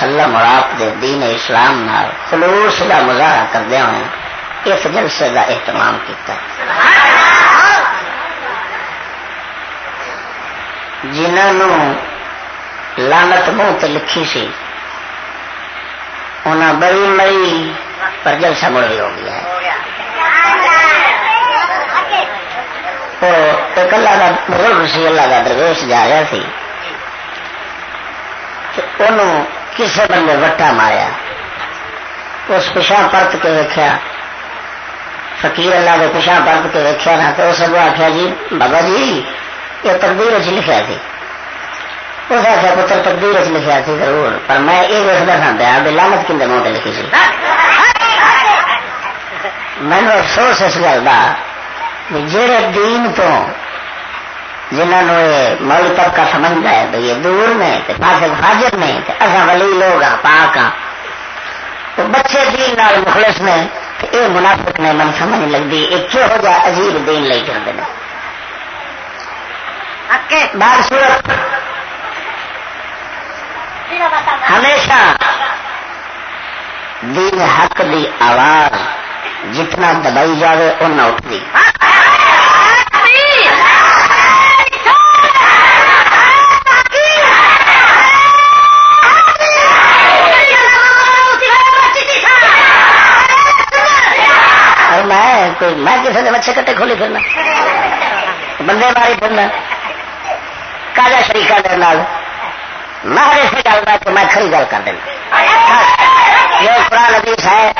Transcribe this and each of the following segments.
وسلم اور آپ دے، دین اسلام نال۔ خلوص کا مظاہرہ کردے ہوئے۔ اس جلسے کا اہتمام کیتا۔ جنہوں لانت منہ تے لکھی سی انہیں بڑی مری پر جلسہ مڑ بھی ہو گیا۔ ہے ایک اللہ کا بزرگ سی، اللہ کا درویش جا رہا سی۔ انہوں کسے بندے وٹا ماریا۔ اس پچھا پرت کے ویکیا فقیر اللہ کے پچھا پرت کے ویکیا نا تو اس آخیا جی بابا جی یہ تقدیر چ لکھا سی۔ اس آخیا پتر تقدیر چ لکھا سی ضرور پر میں یہ دیکھتا سا پیا بھی لانت کھے منہ پہ لکھی سی۔ مینو افسوس اس گل کا جہے دین تو جنہوں یہ مولی طبقہ سمجھتا ہے بھائی یہ دور میں فاسق فاجر نے اصا ولی لوگ ہاں پاک ہاں تو بچے دین نال مخلص نے یہ منافق نے من سمجھ لگتی یہ کہہو جا عجیب دین لے کرتے ہیں۔ بار صورت ہمیشہ دین حق دی آواز جتنا دبائی جاوے اتنا اٹھتی کوئی میں کسی نے مچھے کٹے کھولی پھرنا۔ بندے ماری پھرنا۔ کاجا شریقہ دے نال۔ مہارے سے گل میں کہ میں کھڑی گل کر دینا۔ یہ قرآن حدیث ہے،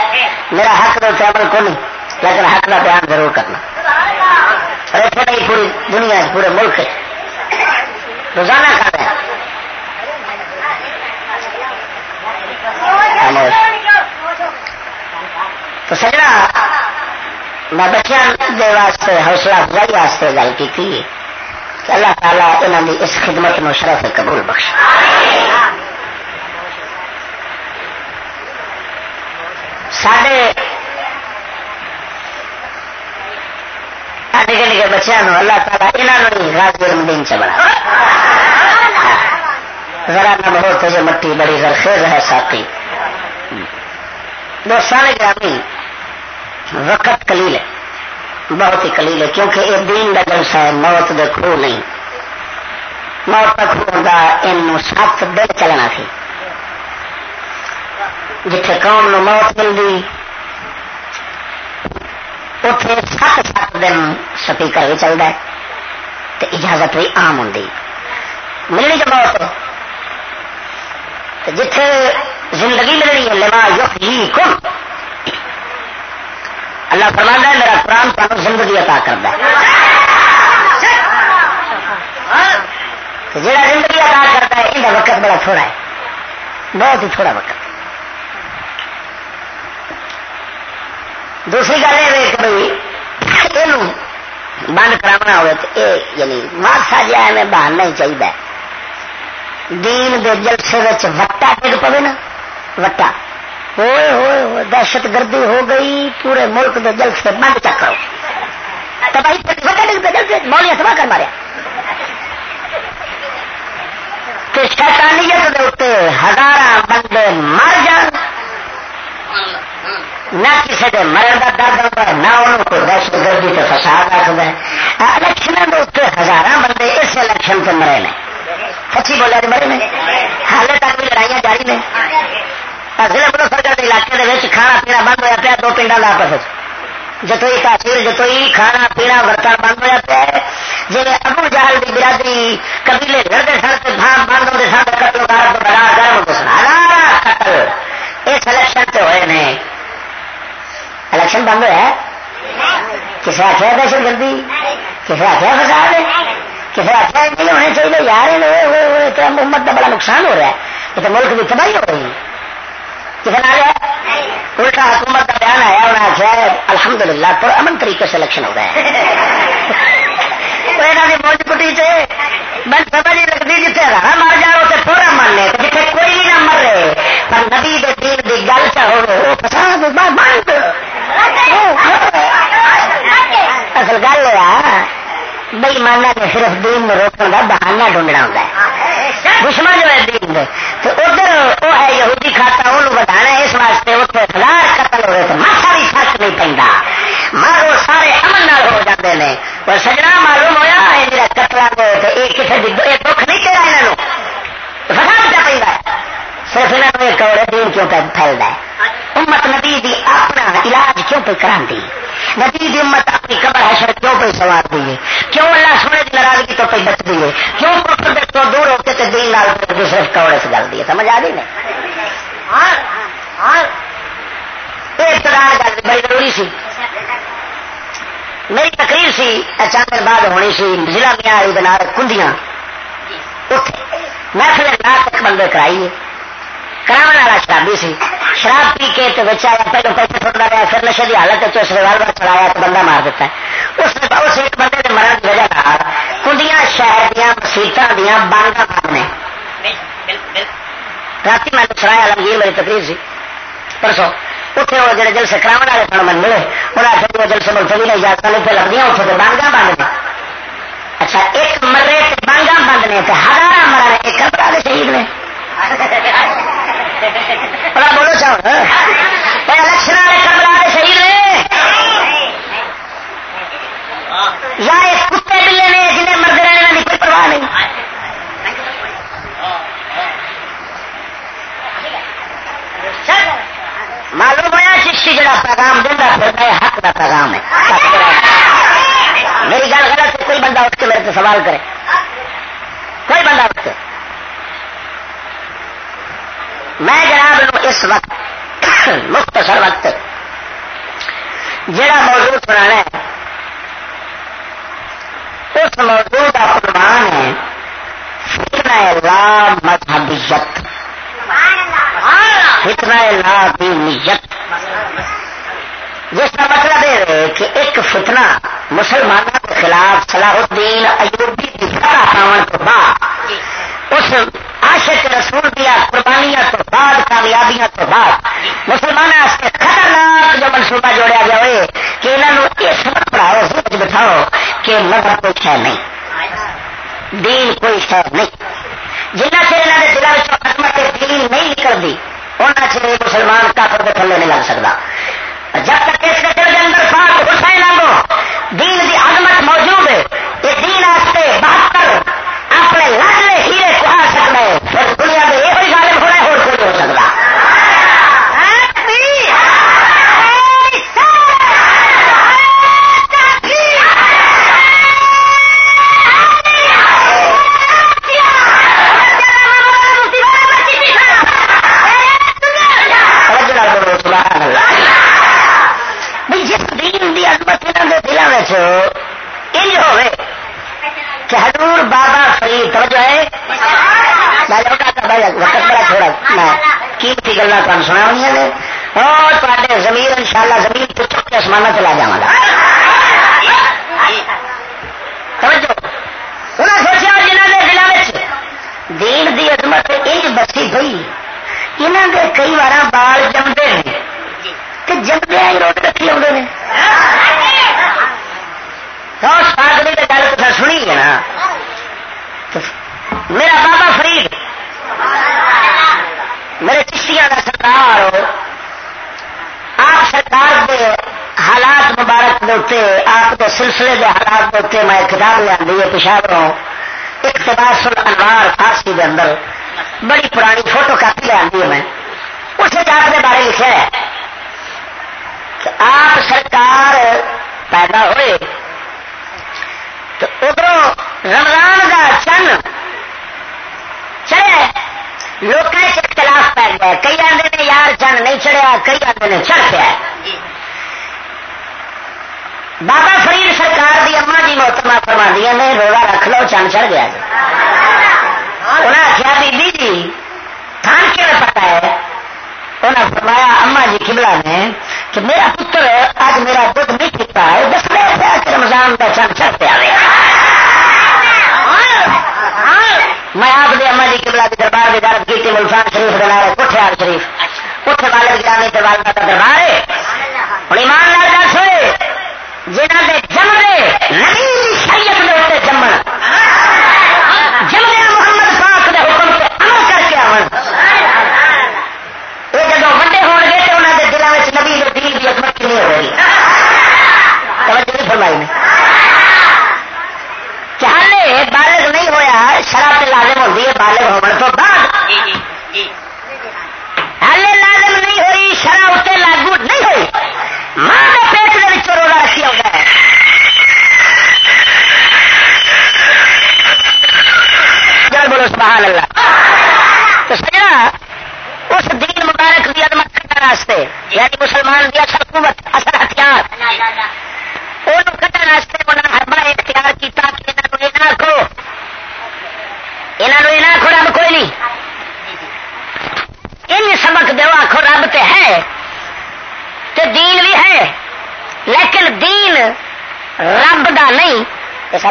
میرا حق تو عمل کو نہیں، لیکن حق کا بیان ضرور کرنا۔ اور ایسے نہیں پوری دنیا پورے ملک روزانہ کر رہے ہیں۔ تو سجنا میں بچوں کے واسطے، حوصلہ افزائی واسطے گل کی کہ اللہ تعالیٰ انہوں کی اس خدمت نو شرف قبول بخش سڈے نکے نکے بچوں اللہ تعالیٰ یہاں راج دن چ بنا۔ ذرا نہ بہت جو مٹی بڑی زرخیز ہے ساتھی دوستان گرامی وقت کلیل ہے، بہت ہی کلیل ہے، کیونکہ یہ دین کا جلسہ ہے، موت دے خو نہیں۔ موت کا خو کا یہ سات دن چلنا سی جتھے قوم نو موت ملتی اتے سات سات دن سپیکر بھی چلتا ہے تو اجازت بھی آم ہوں ملنی جو موت جتھے زندگی ملنی ہے، لما یخ جی کم اللہ فرما ہے، میرا قرآن تمہیں زندگی عطا کرتا ہے۔ جہاں زندگی عطا کرتا ہے یہ وقت بڑا تھوڑا ہے۔ بہت ہی تھوڑا وقت۔ دوسری گل یہ کہ بھائی یہ بند کرا ہو یعنی ماسا جی جا میں بہاننا ہی چاہیے دین دے جلسے وٹا ڈگ پوے نا۔ وٹا۔ ہوئے ہوئے ہوئے دہشت گردی ہو گئی، پورے ملک دے جلسے بند چکر تباہی وٹا تباہ کر ماریا۔ شیطانیت دے اتنے ہزار بندے مر جان، نہ کسی کے مرن کا درد ہوتا ہے نہ انہوں کو دہشت گردی سے فساد رکھتا ہے الیکشن کے اتنے ہزار بندے اس الیکشن سے مرے نے۔ سچی بولے مرے نے؟ ہاں، حالے تک بھی لڑائیاں جاری نے۔ ضلع مظفر کے علاقے کے کھانا پینا بند ہوا پیا دو پنڈا لا پس جتوئی تاثیر جتوئی کھانا پینا برتن بند ہوا پیا جی ابو جہل کی برادری قبیلے لڑتے سن تو بھان بند ہوتے سن قتل کار تو بڑا گرم ہوتے سن ہزار قتل اس الیکشن سے ہوئے نے الیکشن بند ہوا کسی آخیا دہشت گردی کسی آخیا فساد کسی آخیا نہیں ہونے چاہیے یار محمد کا بڑا نقصان ہو رہا ہے یہ تو ملک کی تباہی ہو رہی ہے کسی نے آ الٹا حکومت کا بیان آیا انہیں آخیا الحمد للہ پر امن طریقے سے الیکشن ہو گیا موج کٹی سے میں سمجھ نہیں لگتی جیتے ہزار مر جاؤ تو تھوڑا من لے جیتے کوئی بھی نہ مر رہے۔ پر نبی دے دین کی گل چاہو فساد بند اصل گل یہ بئی مانا نے صرف دین میں روکنے کا بہانا ڈھونڈنا ہوتا ہے۔ دشمن جو ہے دین دے تو ادھر وہ ہے یہودی کھاتا وہ بتانا اس واسطے اتنے ہزار قتل ہوئے تو ماسا بھی فرق نہیں پہنتا۔ مارو سارے امن نال ہو جاتے ہیں اور سجنا معلوم ہوا یہ میرا قتل تو یہ کسی دکھ نہیں تیرا یہاں فساد پہ پہ صرف یہاں یہ کوڑے دین کیوں پہ پھیلتا ہے؟ امت نبی دی اپنا علاج کیوں پہ کرا نبی دی امت اپنی قبر حشر کیوں پہ سوار دیے کیوں اللہ سونے کی ناراضگی تو پہ بچ دیے کیوں کفر دے تو دور ہوتے تے دین لال دوسرے کوڑے سے گل دیے؟ سمجھ آ گئی نا ابتدار گل بڑی ضروری سی۔ میری تقریر سی اچانک بعد ہونی سی ضلع میاں دنار کنڈیاں محفل رات تک بندے کرائیے۔ کرا والا شرابی سی۔ شراب پی کے تو بچا پہلو پیسے سنتا رہا پھر نشے کی حالت اس ریوالور چلایا تو بندہ مار دیتا ہے۔ اس اس ایک بندے کے مرن کی وجہ کنڈیاں شہر دیا مسیطا دیا بانگا بند نے رات میں سرایا عالمگیر میری تقریر سی۔ پرسوں اتنے وہ جڑے جلسے کرا والے سن من ملے انہیں آخر وہ جلسے ملتوی نہیں اجازت نہیں پہ لگتی اتنے تو بانگا بند نے اچھا ایک مرے بانگا بند نے ہزار مرا ایک کپڑا شہید نے بولو ہاں؟ الیکشن والے کے شہید نے یا اس کتے بلے نے جنہیں مرد کوئی پرواہ نہیں۔ معلوم ہوا چیشی جڑا پیغام دینا پھر حق کا پیغام ہے۔ میری گل غلط کوئی بندہ اٹھ کے میرے سے سوال کرے۔ کوئی بندہ اٹھ کے۔ میں جناب اس وقت مختصر وقت جڑا موضوع سنا ہے، اس موضوع کا پروان ہے فتنا لا مذہبیت۔ فتنا لا دینیت۔ جس کا مطلب یہ ہے کہ ایک فتنہ مسلمانوں کے خلاف صلاح الدین ایوبی کی طرح پاؤن کے بعد، اس عاشق رسول دیا قربانیاں تو بعد، کامیابیاں تو بعد۔ مسلمان خطرناک جو منصوبہ جوڑیا گیا ہوئے کہ انہوں نے یہ سبق پڑھاؤ سوچ بٹھاؤ کہ مذہب کوئی شہ نہیں۔ دین کوئی خیر نہیں۔ جنہ چر یہاں کے دلوں حکمت دین نہیں نکلتی انہیں چر مسلمان کافر کے تھلے نہیں لگ سکتا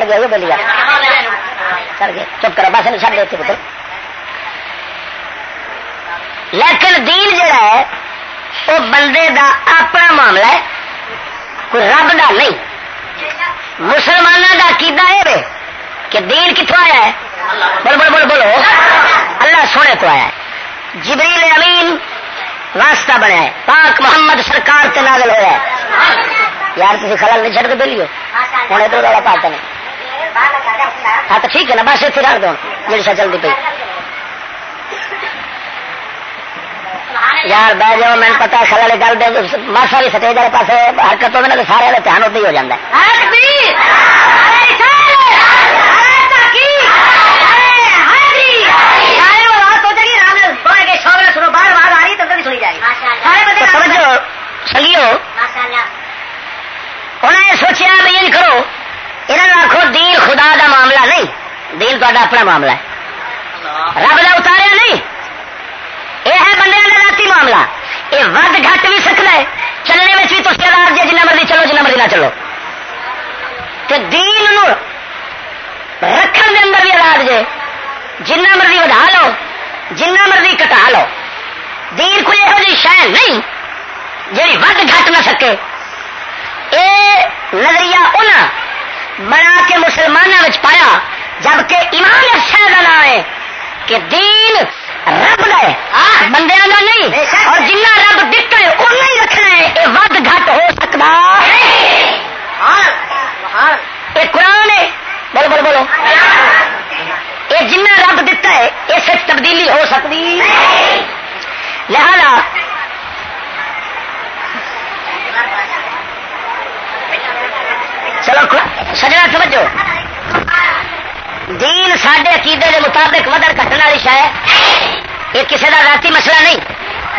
گیا یہ بولیا چڑھ گئے چپ کرو، بس نہیں چڑھ دیتے پتر۔ لیکن دین جڑا ہے، وہ بندے دا اپنا معاملہ ہے۔ کوئی رب دا نہیں۔ مسلمانوں دا کیدا ہے بے کہ دین کتوں آیا ہے؟ بول بول بول بولو اللہ سونے کو آیا ہے۔ جبریل امین واسطہ بنیا ہے۔ پاک محمد سرکار تے نازل ہوا ہے۔ یار تھی خلل نہیں چڑھ کے بولیے ہوں ادھر والا پاک نہیں ہاں تو ٹھیک ہے نا بس اتنے رکھ دو۔ میرے ساتھ جلدی پہ یار بہ جاؤ میں پتا خلا گل ماسا والی سٹیج والے پاس حرکت ہوگی تو سارے کا دھیان ادھر ہی ہو جاتا سنگیو۔ انہیں سوچیا بھی کرو۔ یہ آخو دین خدا دا معاملہ نہیں، دین تا اپنا معاملہ ہے۔ رب دا اتاریا نہیں۔ یہ ہے بندے کا ذاتی معاملہ۔ یہ ود گھٹ بھی سکتا ہے۔ چلنے میں بھی تو آزاد جی جنہ مرضی چلو، جنہ مرضی نہ چلو۔ تو دین نو رکھن دے اندر بھی آزاد جے جنہ مرضی ودا لو، جنہ مرضی کٹا لو۔ دین کوئی یہو جی شہ نہیں جی ود گھٹ نہ سکے۔ یہ نظریہ انہیں بنا کے مسلمانوں پایا جبکہ ایمان اس شہر کا نام ہے کہ دین رب ہے۔ بندے کا نہیں۔ اور جنہ رب دتا ہے اُنہ ہی رکھنا ہے۔ یہ ود گھٹ ہو سکتا۔ یہ قرآن ہے۔ بولو بولو بولو۔ یہ جنہ رب دتا ہے اس تبدیلی ہو سکتی۔ لہذا چلو سجنا سمجھو دین سڈے عقیدے کے مطابق ودر کٹنے والی شاید یہ کسی کا ذاتی مسئلہ نہیں۔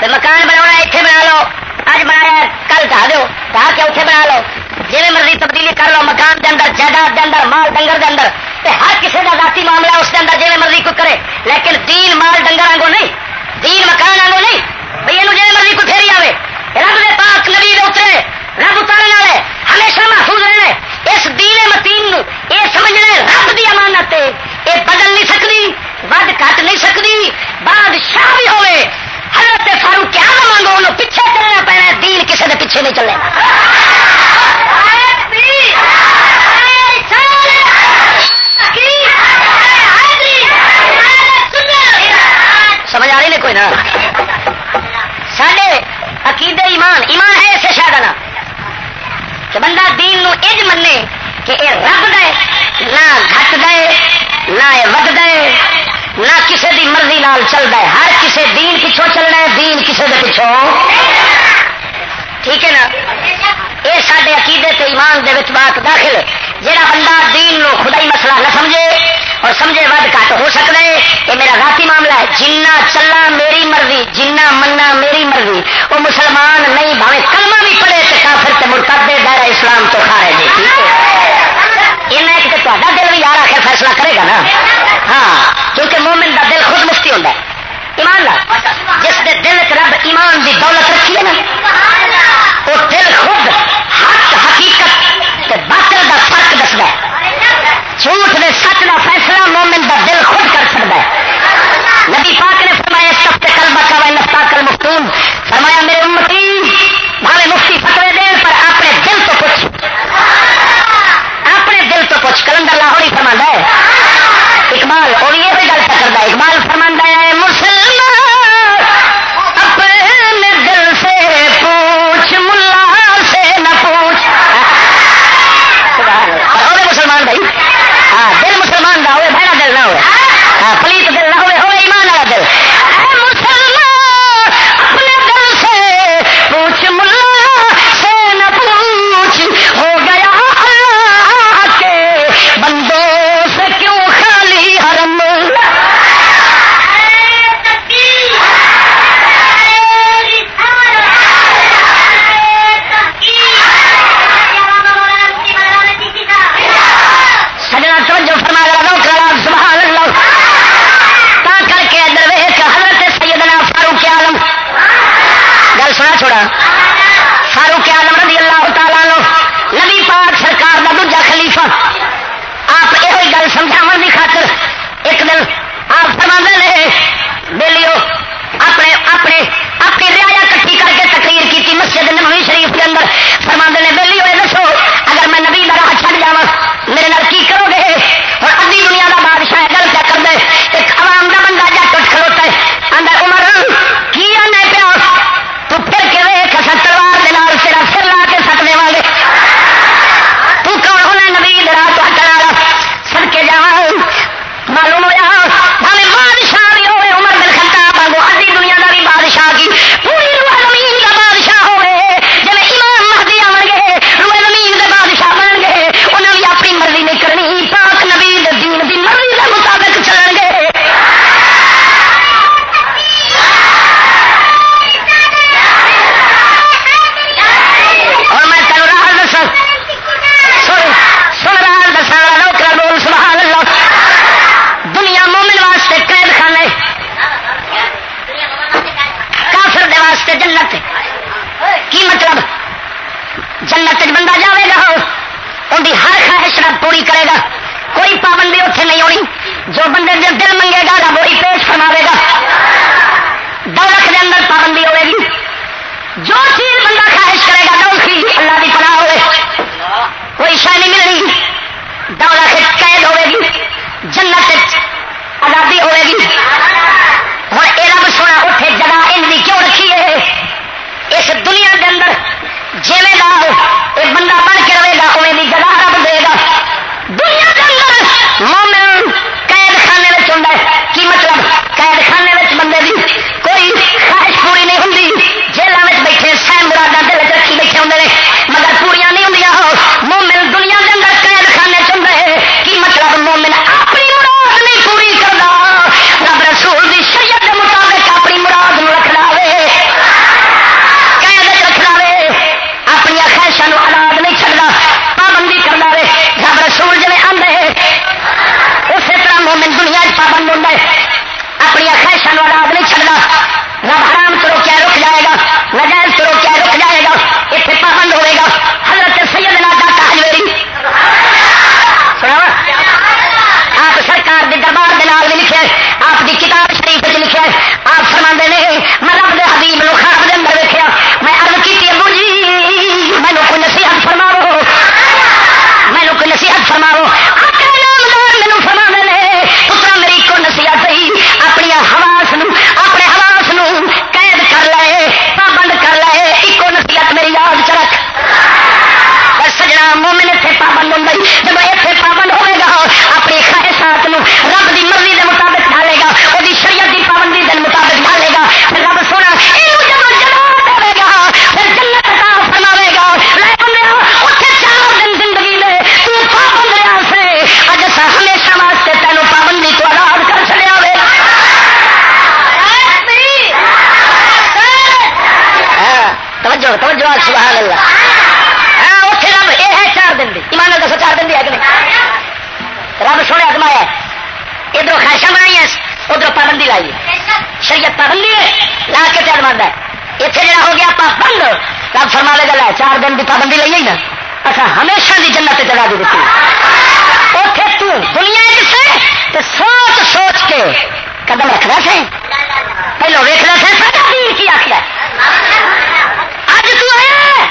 تو مکان بنا اتنے بنا لو۔ اج بنایا کل ڈا دو ڈا کے اتنے بنا لو۔ جی مرضی تبدیلی کر لو، مکان کے اندر، جائیداد کے اندر، مال ڈنگر کے اندر۔ تے ہر کسی کا ذاتی معاملہ اس کے اندر جی مرضی کوئی کرے۔ لیکن دین مال ڈنگر آگوں نہیں۔ دین مکان آگوں نہیں۔ بھائی یہ جی مرضی کوئی پھیری آئے رب دے پاک نبی اترے۔ رب اتارنے والے ہمیشہ محفوظ رہنے۔ اس دین متین یہ سمجھنا رب دی امانت یہ بدل نہیں سکتی، ود کٹ نہیں سکتی، بادشاہ بھی ہوئے۔ حضرت فاروق کیا مانگو انہوں پیچھے چلنا پینا دین کسی کے پیچھے نہیں چلے۔ سمجھ آ رہی نے کوئی نہ سڈے عقیدے ایمان ایمان ہے اسے شاید نا۔ کہ بندہ دین نو اج منے کہ اے رب دے، نہ گھٹ دے، نہ اے ود دے، نہ کسے دی مرضی نال چل دے ہر کسے دین پچھو چلنا ہے، دین کسے دے پچھو ٹھیک ہے نا؟ یہ سارے عقیدے تے ایمان دے وچ بات داخل ہے۔ جہاں بندہ دین نو خدائی مسئلہ نہ سمجھے اور سمجھے ود گھٹ ہو سکتا ہے، یہ میرا ذاتی معاملہ ہے۔ جنہ چلنا میری مرضی، جنہ مننا میری مرضی۔ وہ مسلمان نہیں، بھاوے کلمہ بھی پڑے تو کافر تے مرتدے دائرہ اسلام تو کھا رہے ٹھیک ہے؟ یہ ایک تو دل بھی یار آخر فیصلہ کرے گا نا۔ ہاں کیونکہ مومن دا دل خود مفتی ہوتا ہے۔ ایمان لال جس دے دل چ رب ایمان دی دولت رکھی ہے نا، وہ دل خود حق، حقیقت باطل دا فرق دسدا ہے۔ جھوٹ دے سچ دا فیصلہ مومن دا دل خود کر سکتا ہے۔ نبی پاک نے فرمایا سب سے کلمہ کا وائن کر مختون فرمایا، میرے امتی، بھاوے مفتی فتوے دین پر اپنے دل تو پوچھ۔ اپنے دل تو پوچھ، کلندر لاہور ہی فرما ہے۔ اقبال اور یہ بھی گل کرتا ہے؟ اقبال سبحان اللہ۔ ہاں اتنے رب یہ ہے چار دن کی ایمان دسو، چار دن کی ہے کہ نہیں؟ رب سونے ادمایا ادھر خواہشاں بنائی ادھر پابندی لائی شریعت پابندی ہے، لا کے چل مانتا ہے۔ اتنے جڑا ہو گیا پابند، رب فرما لے گا چار دن کی پابندی لائی نا۔ اچھا ہمیشہ کی جنت جگہ دی دیتی اتنے تو دنیا سے سوچ سوچ کے قدم رکھنا سے پہلو ویکنا سے سارا دین کی آخر۔ اج تو آیا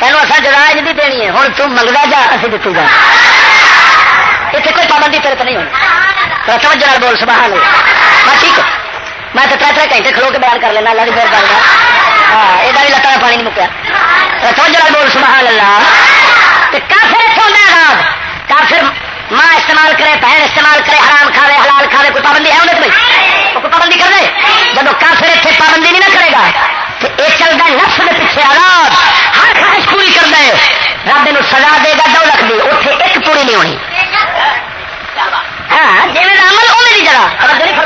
تینوں اصل جراج بھی دینی ہے ہوں تم منگتا جا اسی دیتی جا اتنے کوئی پابندی تیرے تو نہیں ہونی توجہ نال بول سبحان اللہ میں ٹھیک میں تو تر تر گھنٹے کھلو کے بیان کر لینا اللہ کی دیر ہاں یہ بھی لتا پانی نہیں مکیا توجہ نال بول سبحان اللہ کافر اتوں میں آزاد کافر ماں استعمال کرے بہن استعمال کرے حرام کھاوے حلال کھاوے کوئی پابندی ہے انہیں بھائی کوئی پابندی کر دے جب کافر اتنے پابندی نہیں نہ کرے گا یہ چلتا ہے نفس کے پیچھے آزاد ہر خواہش پوری کر دے۔ رب یہ سزا دے گا دولت دی۔ اتنے ایک پوری نہیں ہونی۔ ہاں جی عمل وہ میری جگہ توجہ نہیں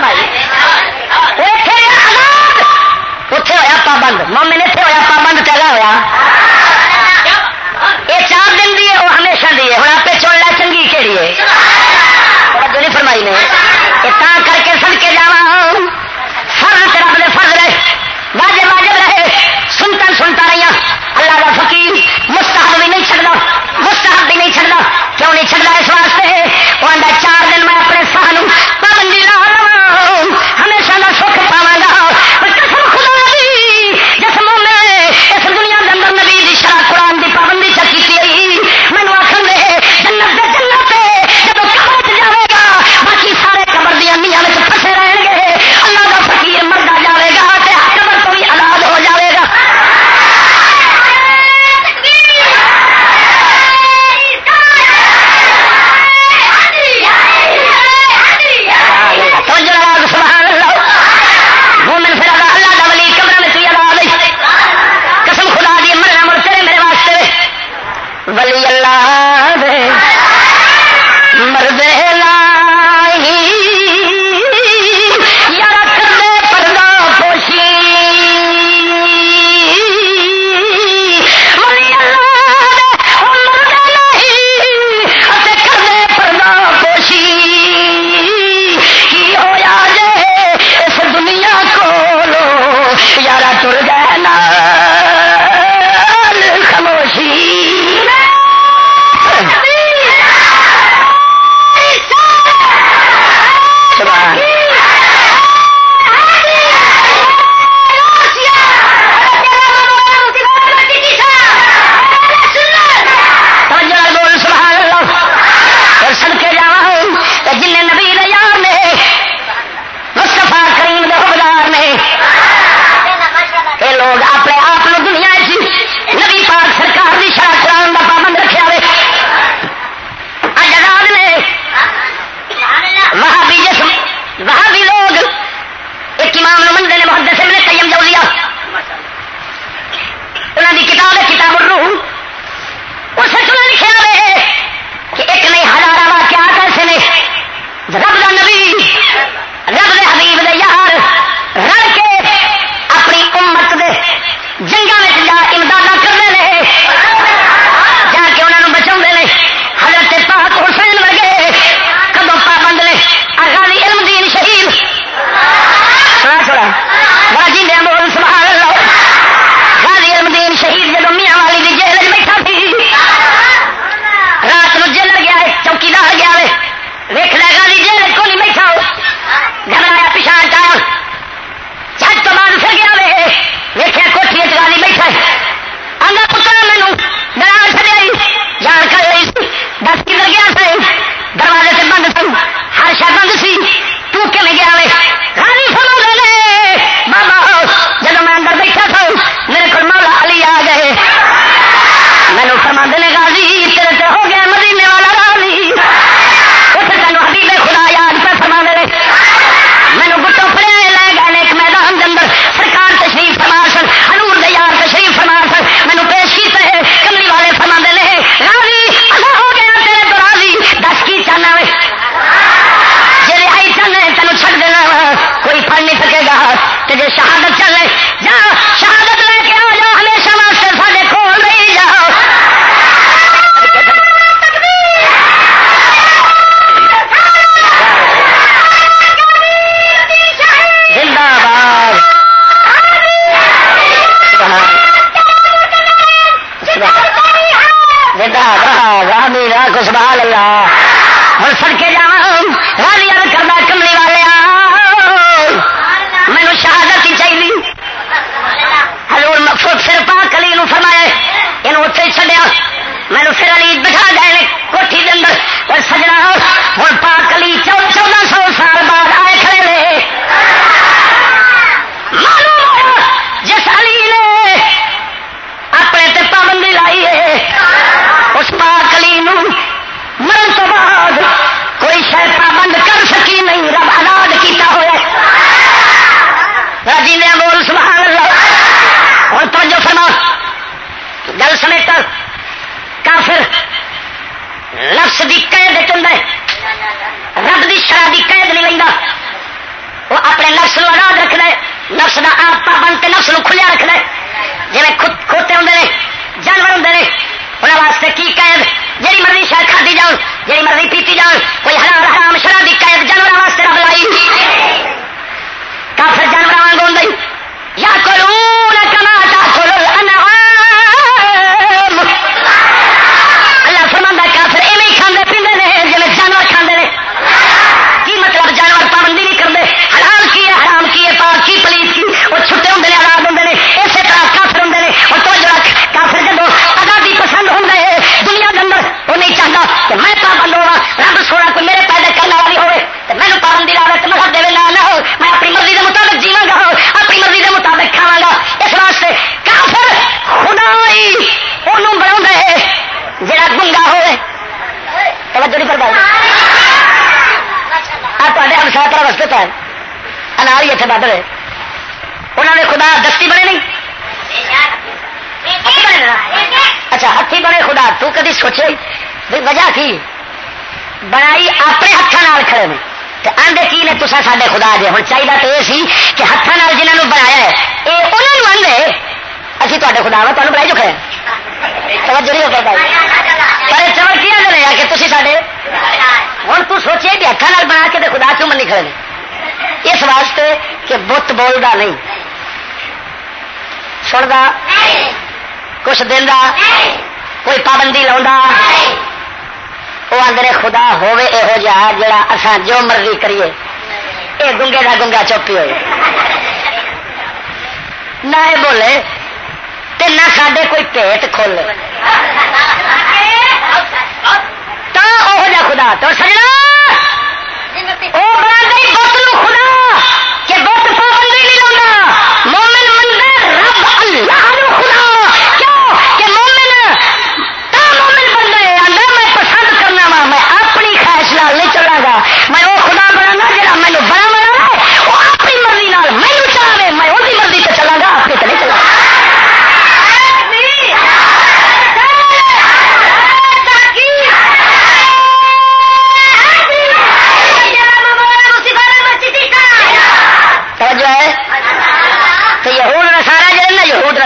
ہوا پابند۔ مومن اتنے ہوا پابند، چلا ہوا یہ چار دن دی ہے، وہ ہمیشہ دی ہے۔ ہوں آپ چن لا چنگی کہڑی ہے؟ فرمائی نے؟ کر کے سن کے جا فرض رب نے فرض رہے واجب واجب رہے سنتا رہی اللہ کا فقیر جڑا گنگا ہوئے نہیں پر گل پر وسط پہ انار ہی اتنے بد رہے۔ انہوں نے خدا دستی بنے نہیں؟ اچھا ہاتھی بنے خدا، تو کدی سوچے بھی وجہ کی؟ بنائی اپنے ہاتھوں کھڑے نے۔ آدھے کی نے تصا سڈے خدا جے؟ ہوں چاہیے تو یہ سی کہ ہاتھوں جنہوں نے بنایا ہے یہ انہوں نے آدھے ابھی تے خدا وا تمہیں بنائی چکے توجہ کیا کرے آ کے تھی سارے ہوں تو سوچے کہ ہاتھوں بنا کے خدا کیوں منی کھڑے۔ اس واسطے کہ بت بولتا نہیں۔ سنتا کچھ دینا کوئی پابندی لا وہ آدھے خدا ہوے یہو جا اسان جو مرضی کریے۔ یہ گنگے کا گنگا چوپی ہوئے۔ نہ بولے نہ سڈے کوئی پیٹ کھولے تا خدا تو سجنا وہ خدا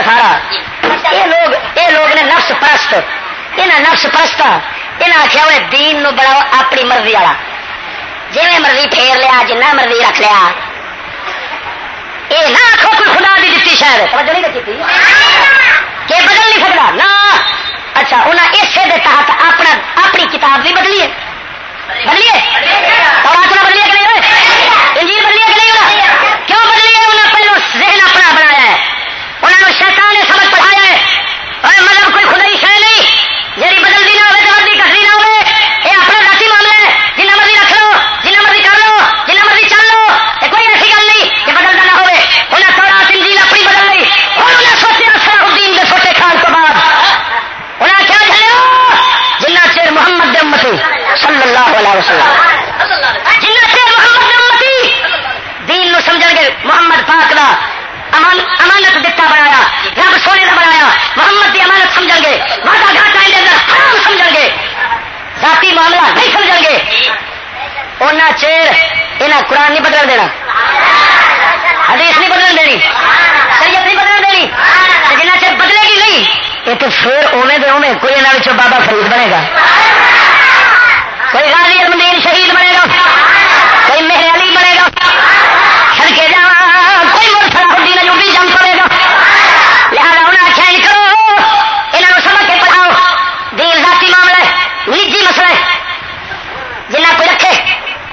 سارا یہ لوگ یہ لوگ نے نفس پرست۔ یہ نفس پرستا یہاں آخیا ہوئے دین نو بڑا اپنی مرضی والا۔ جی مرضی پھیر لیا جنہ مرضی رکھ لیا۔ یہ نہ آخو کوئی خدا دی دیتی شاید۔ کہ بدل نہیں سکتا نہ۔ اچھا انہیں اسے دے تحت اپنا اپنی کتاب بھی بدلی بدلیے اور آتنا بدلیے کہ نہیں انجیر بدلیے کہ نہیں کیوں بدلیے انہیں پہلو ذہن جو شیطان نے سبق پڑھایا ہے۔ اور مذہب، کوئی خدائی شہ نہیں۔ جی بدل دینا ہوئے تو مرضی کٹنی نہ ہوئے، یہ اپنا ذاتی معاملہ ہے۔ جنہ مرضی رکھ لو، جنہ مرضی کر لو، جنہ مرضی چل لو، یہ کوئی ایسی گل نہیں کہ بدلتا نہ ہوئے۔ انہیں تھوڑا انجیل اپنی بدل لی اور انہیں سوچے سر الدین کے سوچے کھان کے بعد۔ انہیں کیا جلو جنہ چیر محمد امتی، صلی اللہ علیہ وسلم۔ جنہ چیر محمد امتی، دین نو سمجھ گے، محمد پاک کا اسلام امانت دیتا بنایا، رب سونے کا بنایا، محمد کی امانت سمجھ گے وعدہ گھاٹا اندر حرام سمجھ گے ذاتی معاملہ نہیں سمجھ گے ان چیر یہاں قرآن نہیں بدل دینا۔ حدیث نہیں بدل دینی۔ شریعت نہیں بدل دینی۔ جنہ چیر بدلے گی نہیں یہ تو پھر اوے دے اوے کوئی یہاں بابا فرید بنے گا کوئی غازی المدین شہید بنے گا کوئی مہر علی بنے گا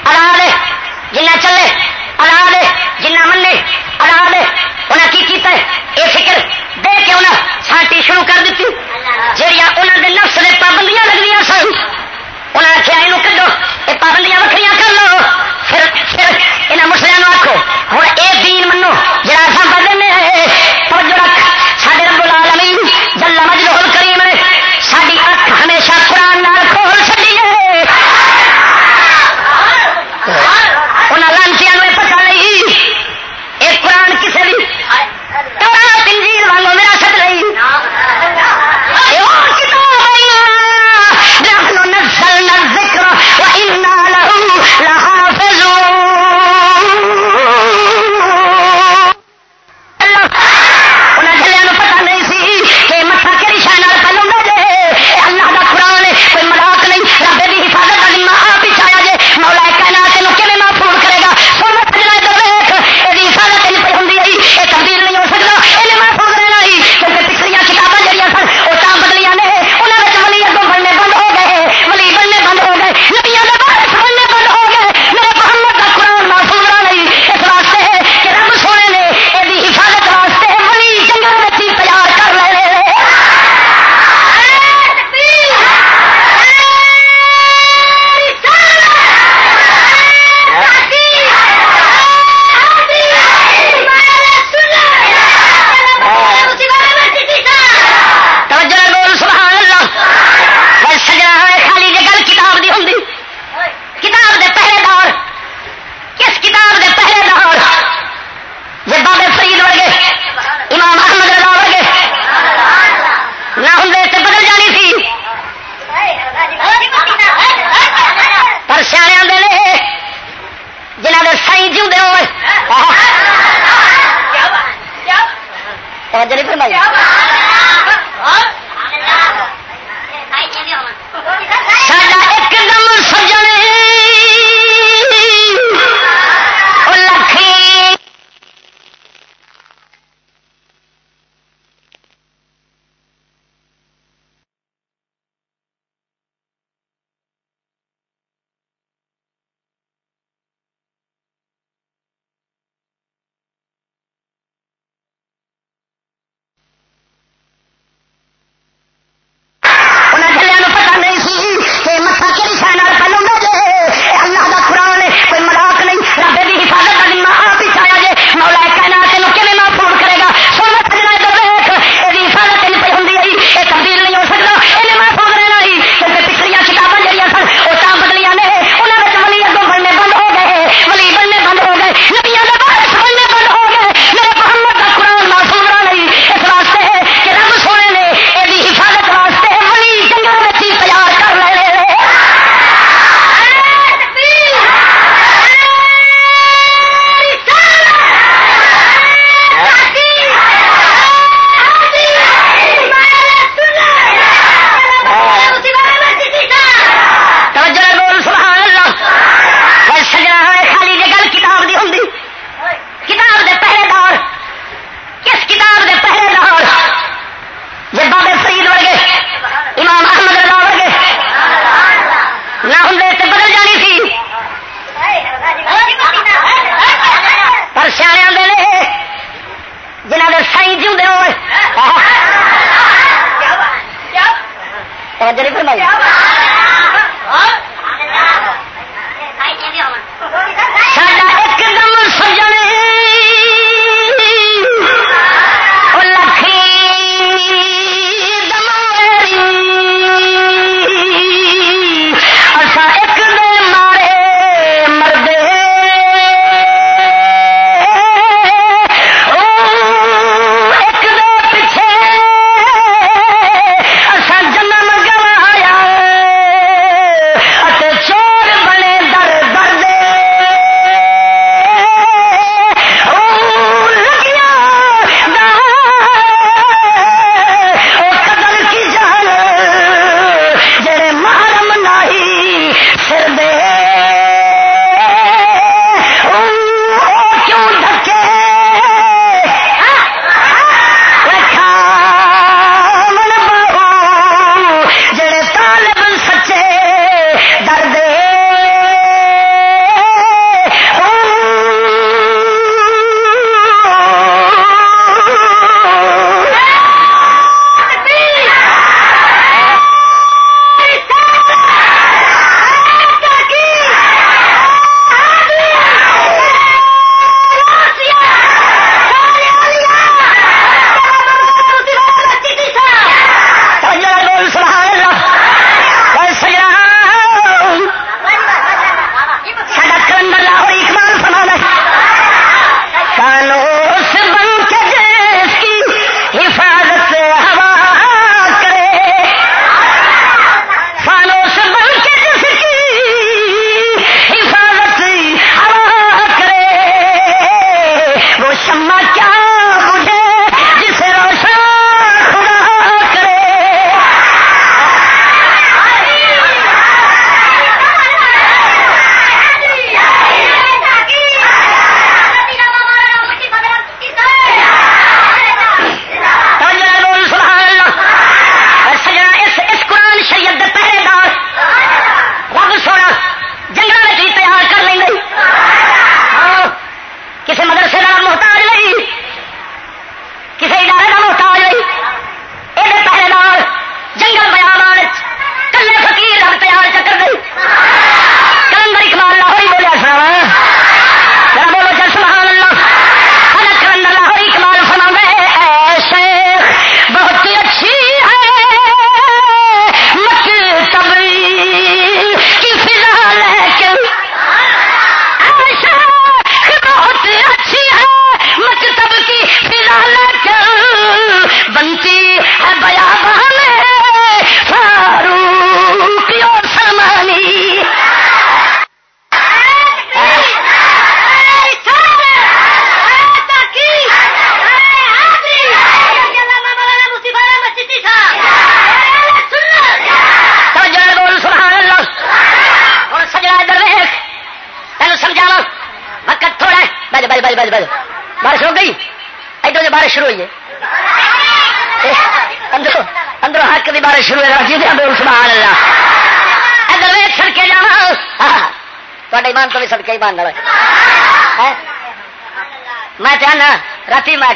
ادا دے جنہ چلے ادا دے جنہ منے ادا دے۔ انہیں کی کیتا ہے؟ یہ فکر، دے کے انہیں سانٹی شروع کر دیتی۔ جہیا انہوں دے نفس نے پابندیاں لگی سن، انہیں آخیا یہ کڈو یہ پابندیاں وکری کر لو۔ پھر پھر یہاں مسلم آخو ہوں یہ دین منو جا سا بدلنے توجہ رکھ سارے رب العالمین جلام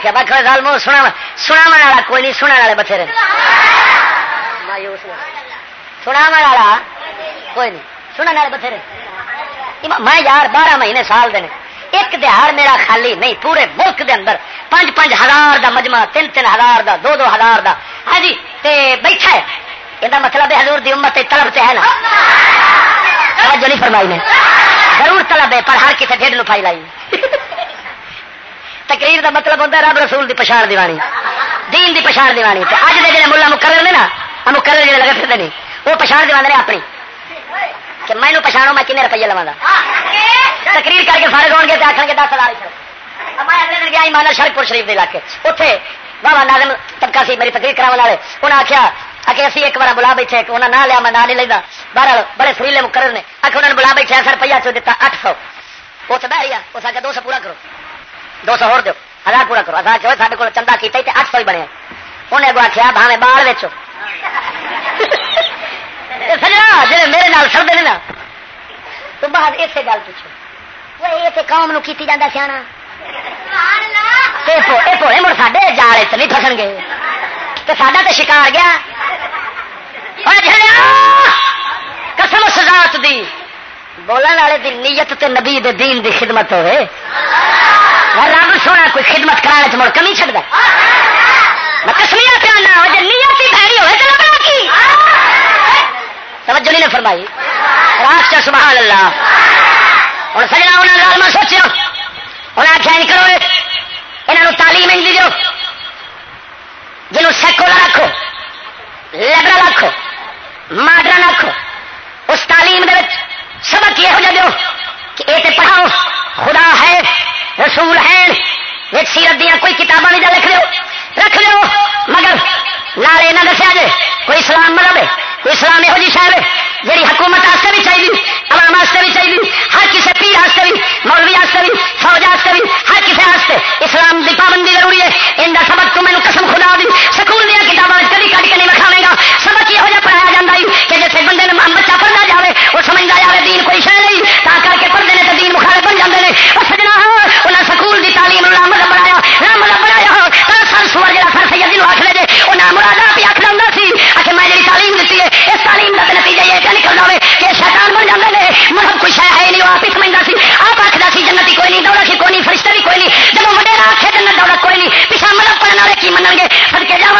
رات میں کیا سال مو سنا سنا والا کوئی نہیں سنا والے بتھیرے سنا والا کوئی نہیں سننے والے بتھیرے میں یار بارہ مہینے سال دے ایک دہاڑ میرا خالی نہیں، پورے ملک دے اندر پانچ پانچ ہزار دا مجمع، تین تین ہزار دا، دو دو ہزار دا۔ ہاں جی تے بیٹھا ہے۔ یہ مطلب ہے حضور دی امت طلب تے ہے نا۔ توجہ نہیں فرمائی نے۔ ضرور طلب ہے پر ہر کسی ڈیڑھ نفائی لائی۔ تقریر دا مطلب ہوتا ہے رب رسول دی پچھاڑ دیوانی۔ دین دی پچھاڑ دیوانی تے۔ اج دے جڑے ملا مقرر نے نا مقرر جڑے لگے پھرتے نہیں وہ پچھاڑ دیوانے اپنی۔ کہ میں نو پچھاڑو میں کن روپیے لوا تقریر کر کے فارغ ہو گے آخر کے دس ہزار میں اگلے دن گیا مانا شرکپور شریف کے علاقے اتنے بابا نازم طبقہ سی میری تقریر کرا والے انہیں آخیا کہ اسی ایک بار بلا بیٹھے انہیں نہ لیا، میں نہ نہیں لینا باہر بڑے سریلے مقرر نے آ کے انہوں نے بلا بیٹھے، سر روپیہ چو دیتا، اٹھ سو۔ وہ تو بہ رہی ہے اس آ کے پورا کرو۔ دو سو ہو ہزار پورا کرو۔ اصل کہ سارے کو چندہ کیا اٹھ سو ہی بنے۔ انہیں اگو آخیا بھاوے بال ویچو۔ سجنا جی میرے نال سردے نا، تو بعد اسے گل پوچھو۔ وہ یہ قوم نو کیتی جانا سیا پوڑے مڑ ساڈے جال ات نہیں فسن گے۔ تو ساڈا تو شکار گیا۔ قسم سزات دی۔ بولن والے دی نیت تے نبی دے دین دی خدمت ہوئے۔ رب سونا کوئی خدمت کرانے چ مڑ کمی چڑ دے میں کسمیا پہ پیانا جی نیت ہی بہری ہوئے تو لبنا کی۔ توجہ نہیں نے فرمائی۔ راشٹر سبحان اللہ ہوں سجنا انہوں نے لالما سوچو انہیں آخیا نہیں جی کرو یہاں تعلیم نہیں دیو۔ جنہوں سیکولر رکھو لبرل رکھو ماڈرن رکھو اس تعلیم دے سبق یہ ہو جاؤ کہ یہ پڑھاؤ، خدا ہے، رسول ہے سیرت دیا کوئی کتابیں نہیں لکھ لو، رکھ لو، مگر نہ دسیا جائے کوئی اسلام مطلب ہے، کوئی اسلام یہو جی شہر ہے جی حکومت واسطے بھی چاہیے عوام واسطے بھی چاہیے ہر کسی پیر واسطے بھی، مولوی واسطے بھی، فوج واسطے بھی، ہر کسی واسطے اسلام کی پابندی ضروری ہے۔ ان کا سبق تو مینو قسم خدا دی۔ سکول دیا کتابیں کبھی کٹ کے نہیں وکھاوے گا۔ سبق یہو جہاں پڑھایا جاتا ہے کہ جیسے بندے نے بچہ پڑھنا جائے وہ سمجھتا جائے دین کوئی شہ نہیں۔ تا کر کے پڑھتے ہیں تو دین مخالف بن جاتے ہیں وہ سجنا انہیں سکول کی تعلیم رام مطلب بنایا، رام مطلب بنایا۔ سر سور جا سر سید آخر جی وہ نام مراد آپ ہی آخر ہوں سی۔ اس تعلیم کا نتیجہ یہ کیا نکلنا ہوئے کہ شیطان بن جاتے ہیں مذہب کچھ ہے ہی نہیں، وہ آپ ہی سمجھتا سی۔ آپ آخر سی جنتی کوئی نہیں، دولت کوئی نہیں، فرشتہ بھی کوئی نہیں۔ جب وڈے آخے جنت دولت کوئی نہیں۔ پیچھا مذہب پڑھنے والے کی منگ گے سد کے جا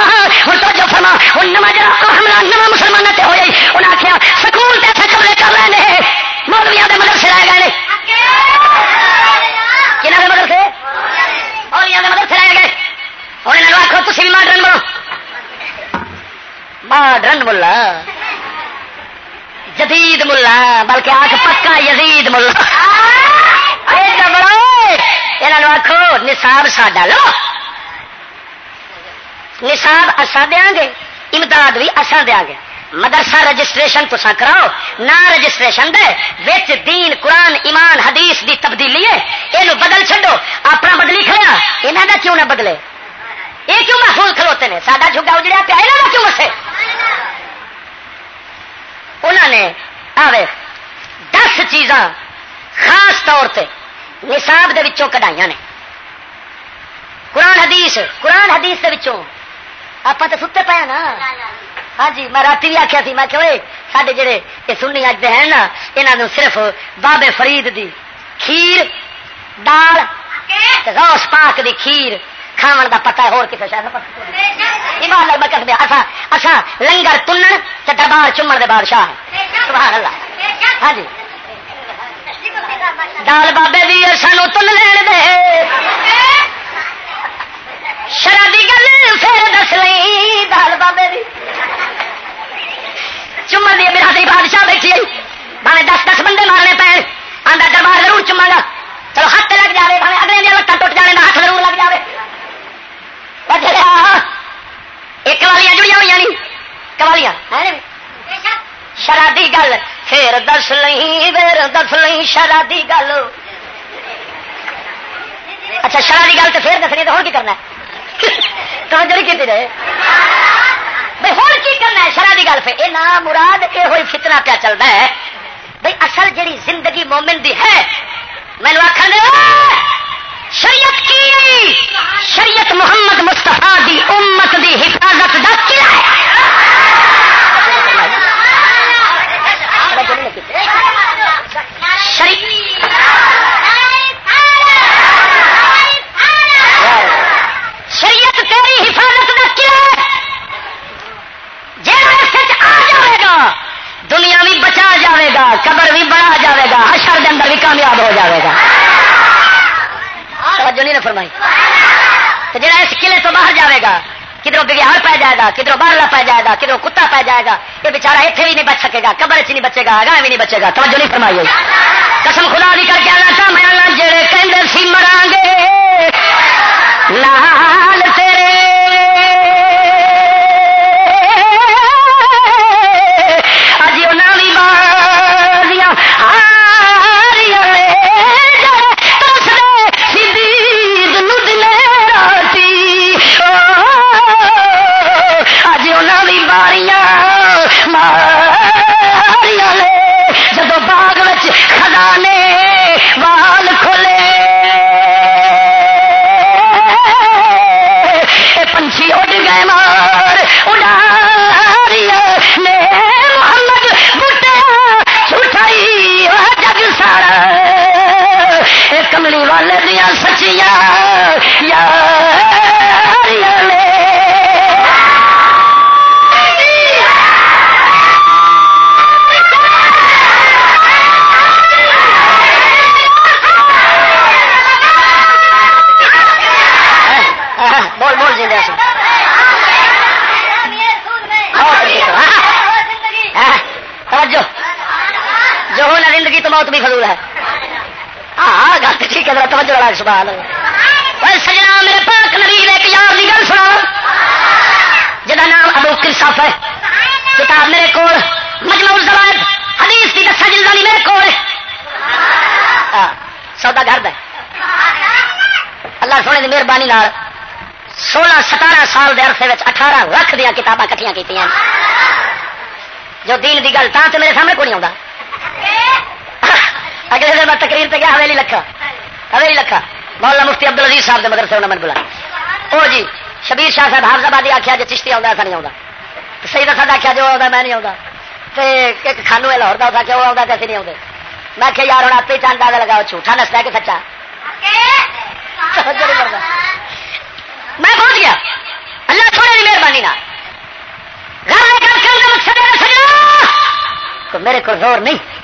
ہوں تو جو فرما۔ ہوں نوا جا حملہ نوا مسلمان سے ہو جائی انہیں آخیا سکول سے تے قبلے کر رہے ہیں مولویا کے مدد سے رہ گئے کنہ کے مدد سے مولویا کے مدد سے رہ گئے ہوں یہاں آخو تھی بھی ماڈرن بنو۔ ماڈرن ملا۔ جدید ملا، بلکہ آخ پکا یزید ملا۔ بڑا آخو نصاب ساڈا لو۔ نصاب اصا دیا گے، امداد بھی اصا دیا گے۔ مدرسہ رجسٹریشن تو کراؤ، نہ رجسٹریشن دے، وچ دین، قرآن، ایمان، حدیث دی تبدیلی ہے۔ یہ بدل چڈو اپنا بدلی کھڑا یہاں کا کیوں نہ بدلے؟ یہ کیوں محفوظ کھلوتے ہیں؟ ساڈا جھگا اجڑیا پیا یہاں کیوں مسے انہوں نے آوے دس چیزاں خاص طور پہ نصاب دے وچوں کڈائیاں نے۔ قرآن حدیث قرآن حدیث دے وچوں۔ آپ تو ستے پایا نا؟ ہاں جی میں رات بھی آخیا میں کہ سارے جڑے یہ سنی اج ہیں نا یہاں صرف بابے فرید دی کھیر دال روس پاک دی کھیر۔ کھاون دا پتا ہے ہور کسی شاید ایمان میں کس اچھا اچھا لنگر تنن تے دربار چومن دے بادشاہ سبحان اللہ۔ ہاں جی۔ دال بابے دی سانو تن لین دے۔ شرابی گل پھر دس لئی دال بابے دی۔ چمن دی میرا سی بادشاہ بیٹھی آئی۔ بھاوے دس دس بندے مارنے پے۔ آدھا دربار ضرور چما گا چلو ہاتھ لگ جائے بھاوے اگلے دیا لتان ٹوٹ جانے ہاتھ ضرور لگ جائے ایک والیاں جڑیاں ہوئی نہیں کوالیاں شرادی گل پھر دس پھر دس لئی شرادی گل اچھا شرح کی گل تو پھر دسنی تو ہوں کی کرنا کی رہے بھائی ہوں کی کرنا ہے شرح کی گل پہ یہ نام مراد یہ ہوئی فتنا پیا چلتا ہے بھائی اصل جڑی زندگی مومن دی ہے مینو آخر شریعت کی شریعت محمد مستفا دی امت دی حفاظت دا کیا ہے۔ شریعت تیری حفاظت کا کیا ہے۔ جہاں سچ آ جائے گا، دنیا بھی بچا جائے گا، قبر بھی بڑھا جائے گا، حشر کے اندر بھی کامیاب ہو جائے گا۔ توجہ نہیں نہ فرمائی۔ تو جہاں اس قلعے تو باہر جائے گا کدھروں بگیار پی جائے گا کدھروں باہرلا پی جائے گا کدھروں کتا پی جائے گا، یہ بےچارا اتنے بھی نہیں بچ سکے گا، قبر چ نہیں بچے گا گاہ بھی نہیں بچے گا۔ توجہ نہیں فرمائی قسم خدا بھی کر کے آنا تھا میں جڑے کہ سی مران گے لال تیرے دیا ہاں، ہاں، ہاں، توجہ۔ جو ہو نہ زندگی تو موت بھی فضول ہے۔ گل ٹھیک ہے ذرا توجہ والا سوال سجنا، میرے پاک نبی ایک یار کی گل سنا۔ جہاں نام ابو کلسف ہے۔ کتاب میرے کو مجمع الزوائد، حدیث کی دسا جلد والی میرے کو سودا گرد ہے اللہ سونے کی مہربانی سولہ، ستارہ سال کے عرصے اٹھارہ لاکھ دیا کتاباں کٹیاں کی جو دین دی گل تو میرے سامنے کو نہیں آتا اگلے دن میں تقریر پہ گیا، حویلی لکھا حویلی لکھا۔ مولانا مفتی عبد العزیز صاحب کے مدرسے انہوں نے بلا او جی شبیر شاہ صاحب حافظ آبادی آخیا جی چشتی آتا ایسا نہیں آتا صحیح دسا آخیا جو آتا میں نہیں آتا ایک خانو ہے لاہور کا آتا کہ وہ آتا کیسے نہیں آتے میں کہ یار ہوں آپ ہی چاند لگاؤ، جھوٹا نستا کہ سچا۔ میں پہنچ گیا۔ اللہ تھوڑے کی مہربانی تو میرے کو زور نہیں۔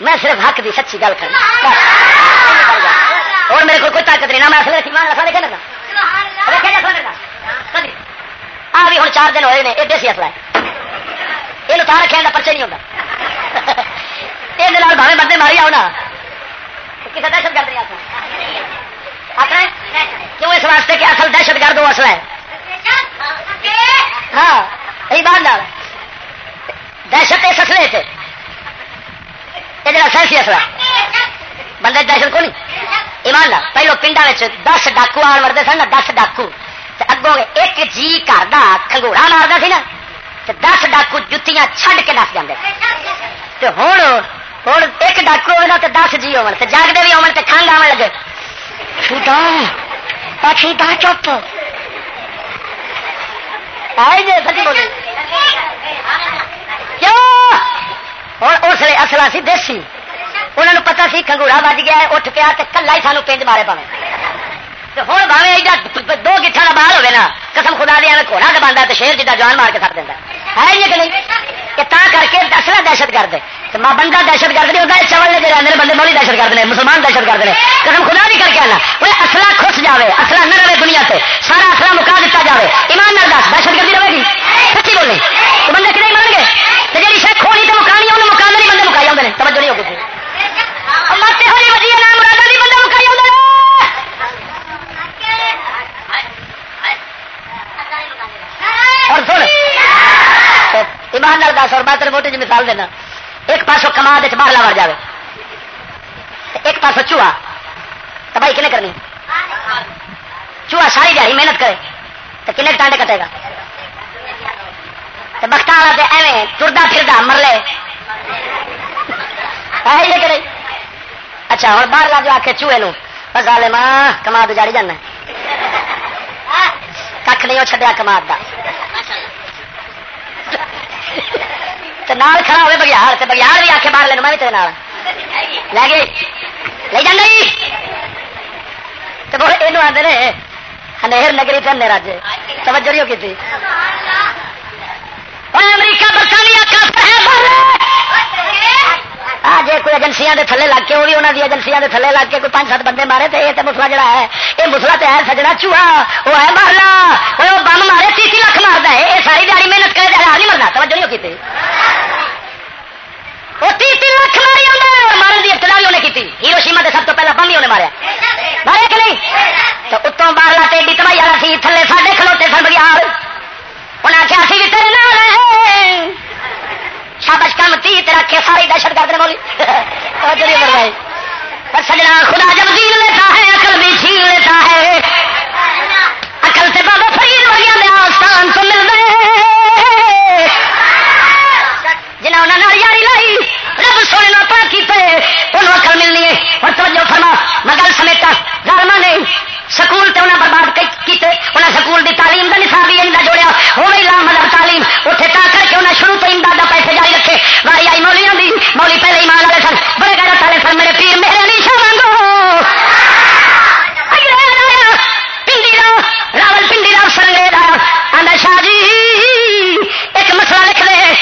میں صرف حق دی سچی گل کرنا۔ اور میرے کو کوئی طاقت نہیں، نہ میں اصل ایمان لفا دیکھا لگا آ بھی ہوں چار دن ہوئے ہیں یہ دیسی اصل ہے۔ یہ لتا رکھے کا پرچے نہیں ہوتا یہ بھاوے بندے ماری آؤ نا کسی دہشت گرد نہیں آتا۔ کیوں اس واسطے کہ اصل دہشت گرد وہ اصل ہے؟ ہاں یہی بات دہشت اس اصلے سے یہ جڑا سائنسی ہے بندے دہشت کو نہیں ایمان لا پہلو پنڈا دس ڈاکو آن مرتے سن نا دس ڈاکو اگوں ایک جی گھر کا کھنگوڑا مارتا سی نا دس ڈاکو جتیاں چھڈ کے نس جاتے ہوں ہوں ایک ڈاکو ہونا تو دس جی ہو جاگتے بھی ہون تو کھنگ آن لگے چپ سچی بولی کیوں اس لیے اصلا سی دیسی انہوں پتا سی کنگوڑا بج گیا اٹھ پیا کلا ہی سانو پنج مارے پاوے ہوں باوے ایڈا دو گٹھا کا بال ہوگا نا قسم خدا دیا میں گھوڑا دبا تو شیر جا جان مار کے تھک دینا ہے یہ کہ نہیں کہ تا کر کے اصلا دہشت گرد ماں بندہ دہشت گرد نہیں ہوتا چول نے جڑے میرے بندے مولی دہشت گرد نے مسلمان دہشت گرد نے قسم خدا بھی کر کے آنا وہ اصلا خس جائے اصلا نہ رہے دنیا سے سارا اصلا مکا دیتا جائے ایمان نال دس دہشت گردی رہے گی سچی بولے تو بندے کتنے مرن گے جی شاید کھونی تو مکانی انہوں مکان نہیں بندے مکائی آتے ہیں توجہ نہیں ہوگی جی۔ مرتے ہوئی وجہ نام مراد نہیں بندہ مکائی آتے اور سن، ایمان نال دس، اور میں تیرے موٹی جی مثال دینا۔ ایک پاسوں کما دے باہر لا مر جائے ایک پاسوں چوہا۔ تباہی کنے کرنی؟ چوہا ساری دیہی محنت کرے تو کنے ٹانڈے کٹے گا؟ بخت والا ایویں تردا پھردا مرلے. لے اچھا ہوں باہر لا جو آ کے چوہے نو بس ماں کما جاڑی جانا کھ نہیں وہ چڈیا کماد کا نال کھڑا ہوئے بگیار سے بگیار بھی آ باہر لینا میں بھی تیرے لے گئی۔ لے جانا تو بولے یہ آدھے ہنیر نگری تھے اندر اج توجہ نہیں کی امریکہ برطانیہ آج کوئی ایجنسیاں دے تھلے لگ کے وہ بھی انہوں نے ایجنسیاں دے تھلے لگ کے کوئی پانچ سات بندے مارے تھے، یہ مسلا جڑا ہے، یہ مسلا تو ہے سجنا چوہا، وہ ہے مارنا، وہ بم مارے، تیسی لاکھ مارتا ہے، یہ ساری دیہی محنت کرے دیہات نہیں مرنا، توجہ نہیں کی وہ تیس لاکھ ماری مارن کی ابتدا بھی انہیں کی ہیرو شیما کے سب تو پہلے بم ہی انہیں ماریا۔ مارے کہ نہیں؟ تو اتوں باہر لا ٹیڈی کمائی والا سی، تھلے ساڈے کھلوتے سن بگیار انہیں آخیا سی بھی تیرے نال شابش کم تھی تیرا کے ساری دہشت گرد نے بولی۔ مروائی سجنا خدا جب جیل لیتا ہے اکل بھی چھین لیتا ہے۔ اکل سے بابا فرید وغیرہ میں آسان تو مل گئے جنہوں نے یاری لائی، رب سونے نہ پا کی پہ انہوں اکل ملنی ہے۔ اور توجہ فرما، میں گل سمیٹا گرما نے سکول تے انہیں برباد کیتے؟ انہیں سکول دی تعلیم کا نصاب بھی اندر جوڑیا۔ ہوئی لا مطلب تعلیم۔ اتنے تا کر کے انہیں شروع تو امداد کا پیسے جاری رکھے۔ واری آئی مولی دی مولی پہلے ہی والے سن۔ بڑے گھر والے سن، میرے پیر میرے نہیں سو پنڈی راول پنڈی دا سرنگے آیا۔ آدھا شاہ جی ایک مسئلہ لکھ دے۔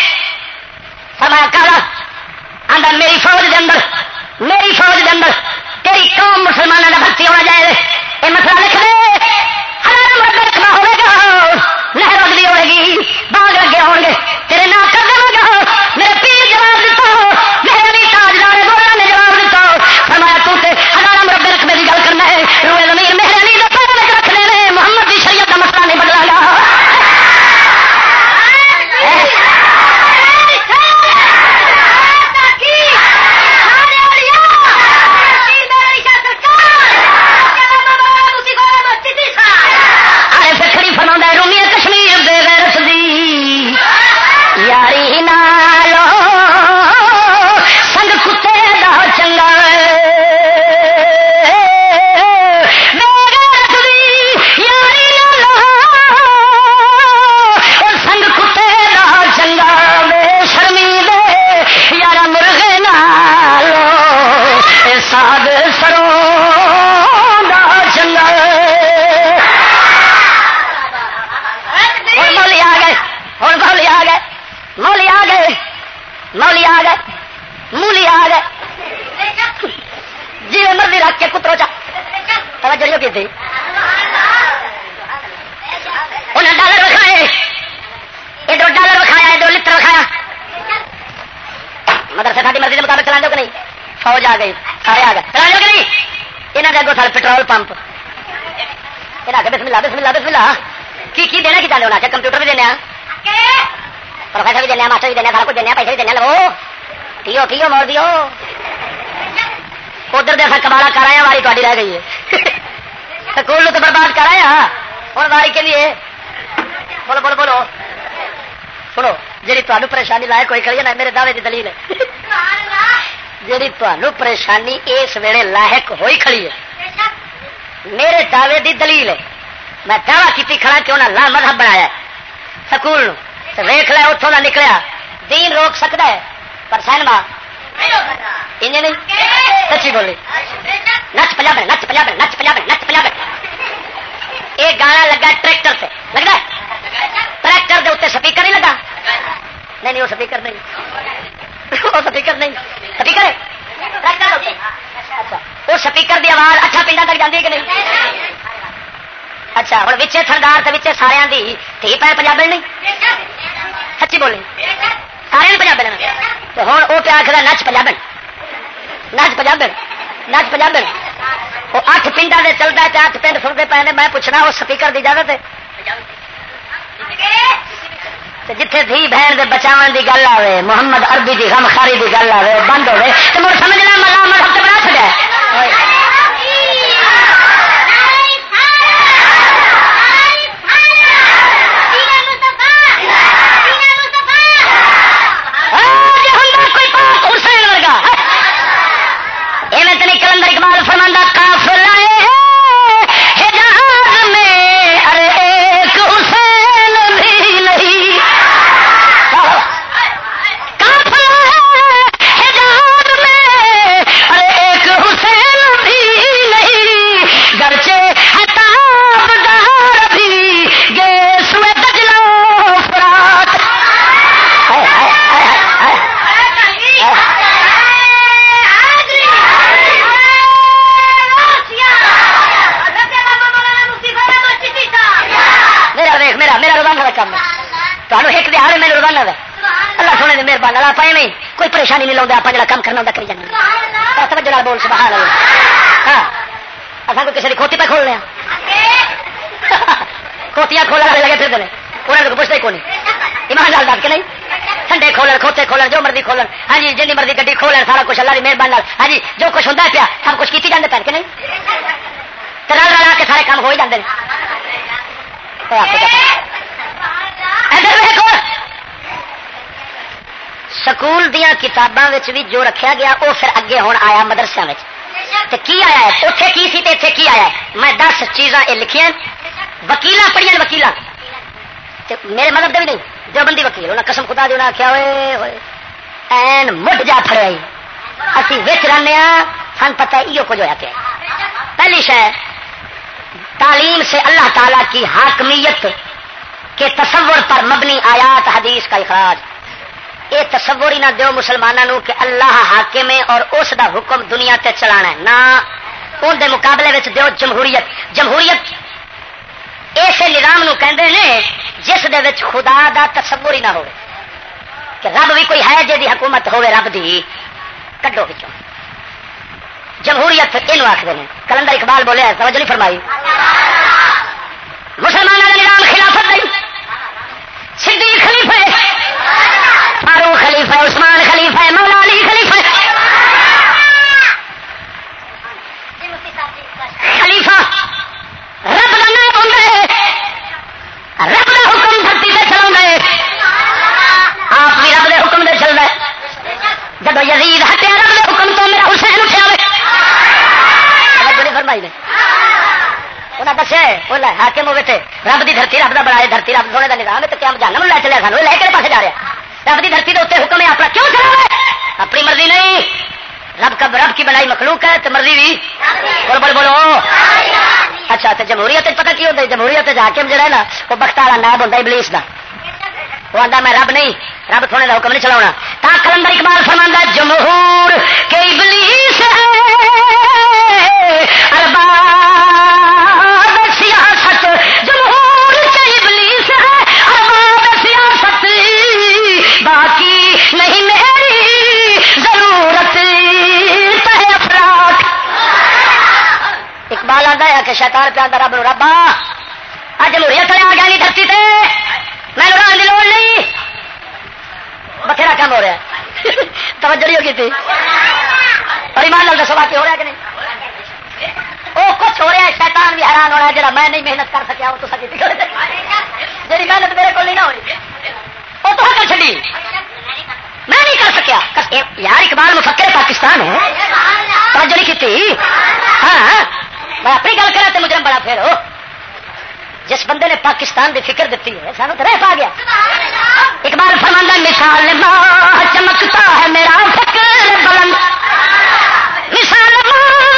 فرمایا کالا۔ آدھا میری فوج دے اندر، میری فوج دے اندر تیری قوم مسلمانوں کا بھرتی ہونا جائے یہ مسئلہ لکھ لے فوج آ گئی سارے آ گئے۔ راجو کہ نہیں یہاں کے اگوں سارے پٹرول پمپ یہاں بسم اللہ بسم اللہ بسم اللہ۔ کی کی دینا کی چاہتے ہونا کمپیوٹر بھی دینا پروفیسر بھی دینا ماسٹر بھی دینا سارا کچھ دینا پیسے بھی دینا لو۔ پیو پیو مور دیو۔ ادھر دے کباڑا کرایا واری تاری رہ گئی ہے۔ سکول تو برباد کرایا ہوں واری کے لیے۔ بولو بولو بولو۔ سنو جی تمہیں پریشانی لائق کوئی کری نا میرے دعوے کی دلیل ہے۔ جی تمہیں پریشانی اس ویلے لاحق ہوئی کھڑی ہے۔ میرے دعوے دی دلیل ہے۔ میں دعوی کی کھڑا کہ انہیں لا مذہب بنایا سکول ویخ لیا اتوں کا نکلیا۔ دین روک سکتا ہے۔ پر سینما۔ نہیں سچی بولی۔ نچ پنجاب نچ پنجاب نچ پنجاب نچ پنجاب یہ گانا لگا ٹریکٹر سے لگتا ٹریکٹر کے اتنے سپیکر نہیں لگا؟ نہیں نہیں وہ سپیکر نہیں۔ وہ سپیکر نہیں۔ سپیکر وہ سپیکر دی آواز اچھا پنڈا تک جاتی ہے کہ نہیں؟ اچھا ہوں بچے سردار تو بچے سارا دی تھی پیر پنجاب نہیں سچی بولی سارے پنجاب تو ہوں وہ پیا آخر نچ پنجاب نچ پنجاب نچ پنجاب وہ اٹھ پنڈا سے چلتا ہے اٹھ پنڈ سنتے پے میں پوچھنا وہ سپیکر کی اجازت ہے؟ جتھے دھی بہن دے بچاون دی گل آوے، محمد عربی دی غم خاری دی گل آوے بند ہوے تے مر سمجھنا ملا عمر ہتھ بنا کلندر اقبال فرماندہ کافلا مہربان آپ نہیں کوئی پریشانی نہیں لاؤں آپ جا کام کرنا کری جانا توجہ بول سبحان اللہ۔ ہاں۔ اصل کو کسی کی کھوتی پہ کھول لیا؟ کھوتیاں کھولنے والے لگے پھر انہوں نے پوچھتے کون ایمان لال ڈال کے نہیں؟ ٹھنڈے کھولن کھوتے کھولن جو مرضی کھولن۔ ہاں جی جن مرضی گڈی کھولن سارا کچھ اللہ کی مہربانی ہاں جی جو کچھ ہوں پیا سب کچھ کی جاتے پہ کہ نہیں؟ رل رلا کے سارے کام ہو ہی جاتے ہیں سکول دیا کتاباں بھی جو رکھا گیا وہ پھر اگے ہوں آیا مدرسے کی آیا ہے؟ اتنے کی سی اتنے کی آیا ہے؟ میں دس چیزاں یہ لکھیا وکیل پڑھیا وکیل میرے مدد بھی نہیں جو بندی وکیل انہیں قسم خدا جو آخیا ہوئے ہوئے این مٹ جا پڑے اسی وچ رہنے سن پتہ یہ کچھ ہوا پیا۔ پہلی شہ تعلیم سے اللہ تعالی کی حاکمیت کے تصور پر مبنی آیات حدیث کا اخراج۔ یہ تصور ہی نہ دیو مسلمانوں کہ اللہ حاکم ہے اور اس دا حکم دنیا تے چلانا ہے۔ نہ، ان دے مقابلے وچ دیو جمہوریت۔ جمہوریت ایسے نظام نو کہندے نے جس دے وچ خدا دا تصور ہی نہ ہو کہ رب بھی کوئی ہے جی حکومت ہوے رب دی۔ کڈو بچوں جمہوریت یہ آخر کلندر اقبال بولے، توجہ نہیں فرمائی۔ مسلمانوں کا نظام خلافت نہیں۔ صدیق خلیفہ۔ فاروق خلیفہ، عثمان خلیفہ، مولا علی خلیفہ. خلیفہ، رب کا نام ہوں رب کا حکم دھرتی سے چلا آپ بھی رب کے حکم دے چل رہے جب یزید ہٹیا، رب کے حکم تو میرا حسین اٹھا فرمائی نے. انہیں دسیا بولا حاکم ہوئے تھے رب کی دھرتی رب کا بنایا، دھرتی رب سونے کا نظام ہے تو کیا جانا لے چلے سانو لے کے پاس جا رہا رب کی دھرتی کے اتنے حکم ہے، اپنا کیوں چلا اپنی مرضی نہیں۔ رب کا رب کی بنائی مخلوق ہے تو مرضی بھی بولو بولو۔ بولو اچھا تو جمہوریت پتہ کی ہوتا ہے؟ جمہوریت حاکم جہا ہے نا، وہ بخت والا نائب ہوتا ہے ابلیس کا وہ آتا میں رب نہیں، رب تھوڑے کا حکم نہیں چلا تا کلندر اقبال فرمانا جمہور کے ابلیس ارباب۔ ہے کہ شیطان پہ آتا رب ربا اج آ. جمہوریت آ گیا نہیں دھرتی تے. میں لڑان کی لوڑ نہیں. بتھیرا کام ہو رہا ہے. توجہ نہیں ہوگی تھی. اور ایمان لال دسو باقی ہو رہا ہے کہ نہیں؟ وہ کچھ ہو رہا ہے، شیطان بھی حیران ہو رہا ہے، جڑا میں نہیں محنت کر سکیا، وہ تو سکی جی محنت میرے کو نہیں نہ ہوئی، وہ تو کر چلی میں نہیں کر سکیا۔ یار، اقبال مفکر پاکستان ہے توجہ نہیں کی ہاں۔, ہاں۔ میں اپنی گل کرا تو مجرم بڑا پھر ہو۔ جس بندے نے پاکستان دی فکر دیتی ہے، سانو تو رہ پا گیا۔ اقبال فرماندہ مثال ماں چمکتا ہے میرا فکر بلند۔ مثال ماں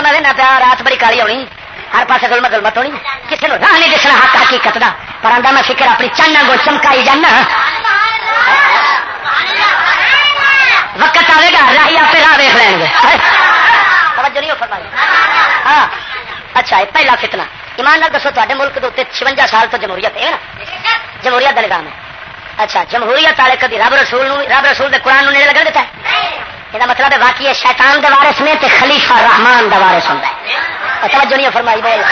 اقبال آتا پیا رات بڑی کالی ہونی، ہر پاس گلم گلمت ہونی، کسی نے راہ نہیں دسنا حق حقیقت کا پر آدھا میں فکر اپنی چانا گو چمکائی جانا۔ وقت آئے گا، راہی آپ راہ دیکھ لیں گے۔ توجہ نہیں ہو فرمائی۔ ہاں۔ اچھا یہ پہلا فتنا ایمان دسو تے ملک کے اتنے چونجا سال تو جمہوریت ہے نا؟ جمہوریت کا نظام ہے۔ اچھا جمہوریت والے کدی رب رسول رب رسول کے قرآن نیڑے لگا دیتا ہے؟ یہ مطلب ہے باقی ہے، شیطان دوارس نے خلیفہ رحمان دوارس ہوتا ہے۔ توجہ نہیں فرمائی بول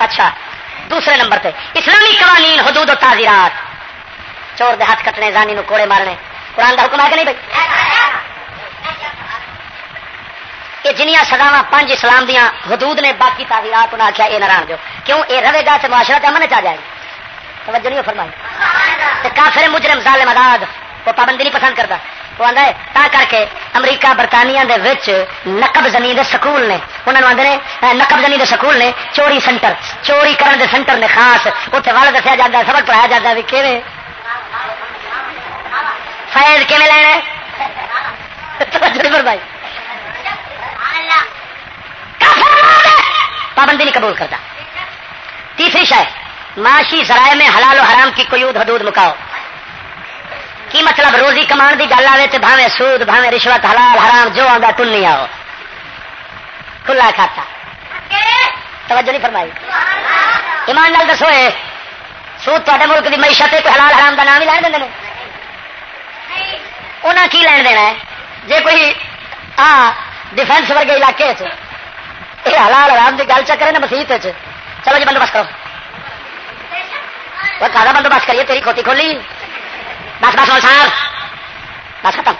اچھا دوسرے نمبر پہ اسلامی قوانین، حدود و تعزیرات۔ چور دے ہاتھ کٹنے، زانی نو کوڑے مارنے۔ قرآن کا حکم ہے کہ نہیں بھائی؟ یہ جنیا سزاوا پانچ اسلام دیا حدود نے باقی تعزیرات انہیں آخیا یہ نہ دو کیوں؟ یہ رہے گا تو معاشرت امن چ جائے گی۔ توجہ نہیں فرمائی۔ کافر، مجرم، ظالم آزاد وہ پابندی نہیں پسند کرتا۔ وہ آدھا ہے، تا کر کے امریکہ برطانیہ دے وچ نقب زنی دے سکول نے انہوں نے آدھے نقب زنی دے سکول نے، چوری سینٹر چوری کرن دے سینٹر نے خاص۔ اتنے وال دسیا جاتا ہے، سبق پڑھایا جاتا ہے بھی کہ فیض کیون لینا بھائی پابندی نہیں قبول کرتا۔ تیسری شاید معاشی ذرائع میں حلال و حرام کی قیود حدود مکاؤ۔ کی مطلب روزی کمان کی گل آئے تو بھاوے سود بھاوے رشوت حلال، حرام جو آتا تن نہیں آؤ کھلا کھاتا۔ توجہ نہیں فرمائی۔ ایمان نال دسو سود تے ملک کی معیشت حلال حرام کا نام ہی لین دیں انہیں کی لین دینا ہے؟ جی کوئی ہاں ڈیفینس ورگے علاقے یہ حلال حرام کی گل چکر ہے نا مسیح چلو جی بندوبست کرو۔ وہ کھانا بندوبست کریے، تیری کھوتی کھولی۔ بس بس صاحب. بس ختم.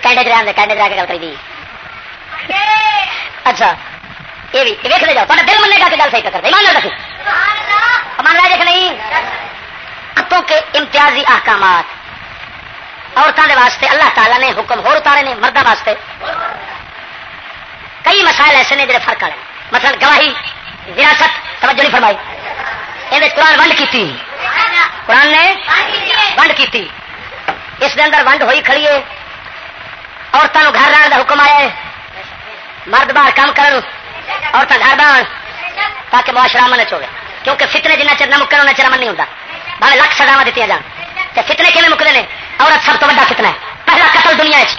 کینڈے چ کینڈے چ کے گل کری اچھا یہ بھی دیکھ لے جاؤ دل مننے گا کہ گل صحیح کرتے مان رکھے مان رہا دیکھ نہیں ہاتھوں کے امتیازی احکامات۔ عورتوں کے واسطے اللہ تعالیٰ نے حکم ہو اتارے نے مردوں واسطے۔ کئی مسائل ایسے نے جڑے فرق والے مثلا گواہی وراثت توجہ نہیں فرمائی۔ یہ قرآن ونڈ کی قرآن نے ونڈ کی اس کے اندر ونڈ ہوئی کھڑی ہے۔ عورتوں گھر رہن کا حکم آیا ہے۔ مرد باہر کام کر عورتیں گھر بہن، تاکہ معاشرہ امن چوے کیونکہ فتنے جنہ چر نہ مکن انہیں چر امن نہیں ہوتا بھاوے لکھ سزاوا دیتی جان۔ فتنے کھے مکتے ہیں عورت سب تو وا فتنا ہے۔ پہلا قتل دنیا چ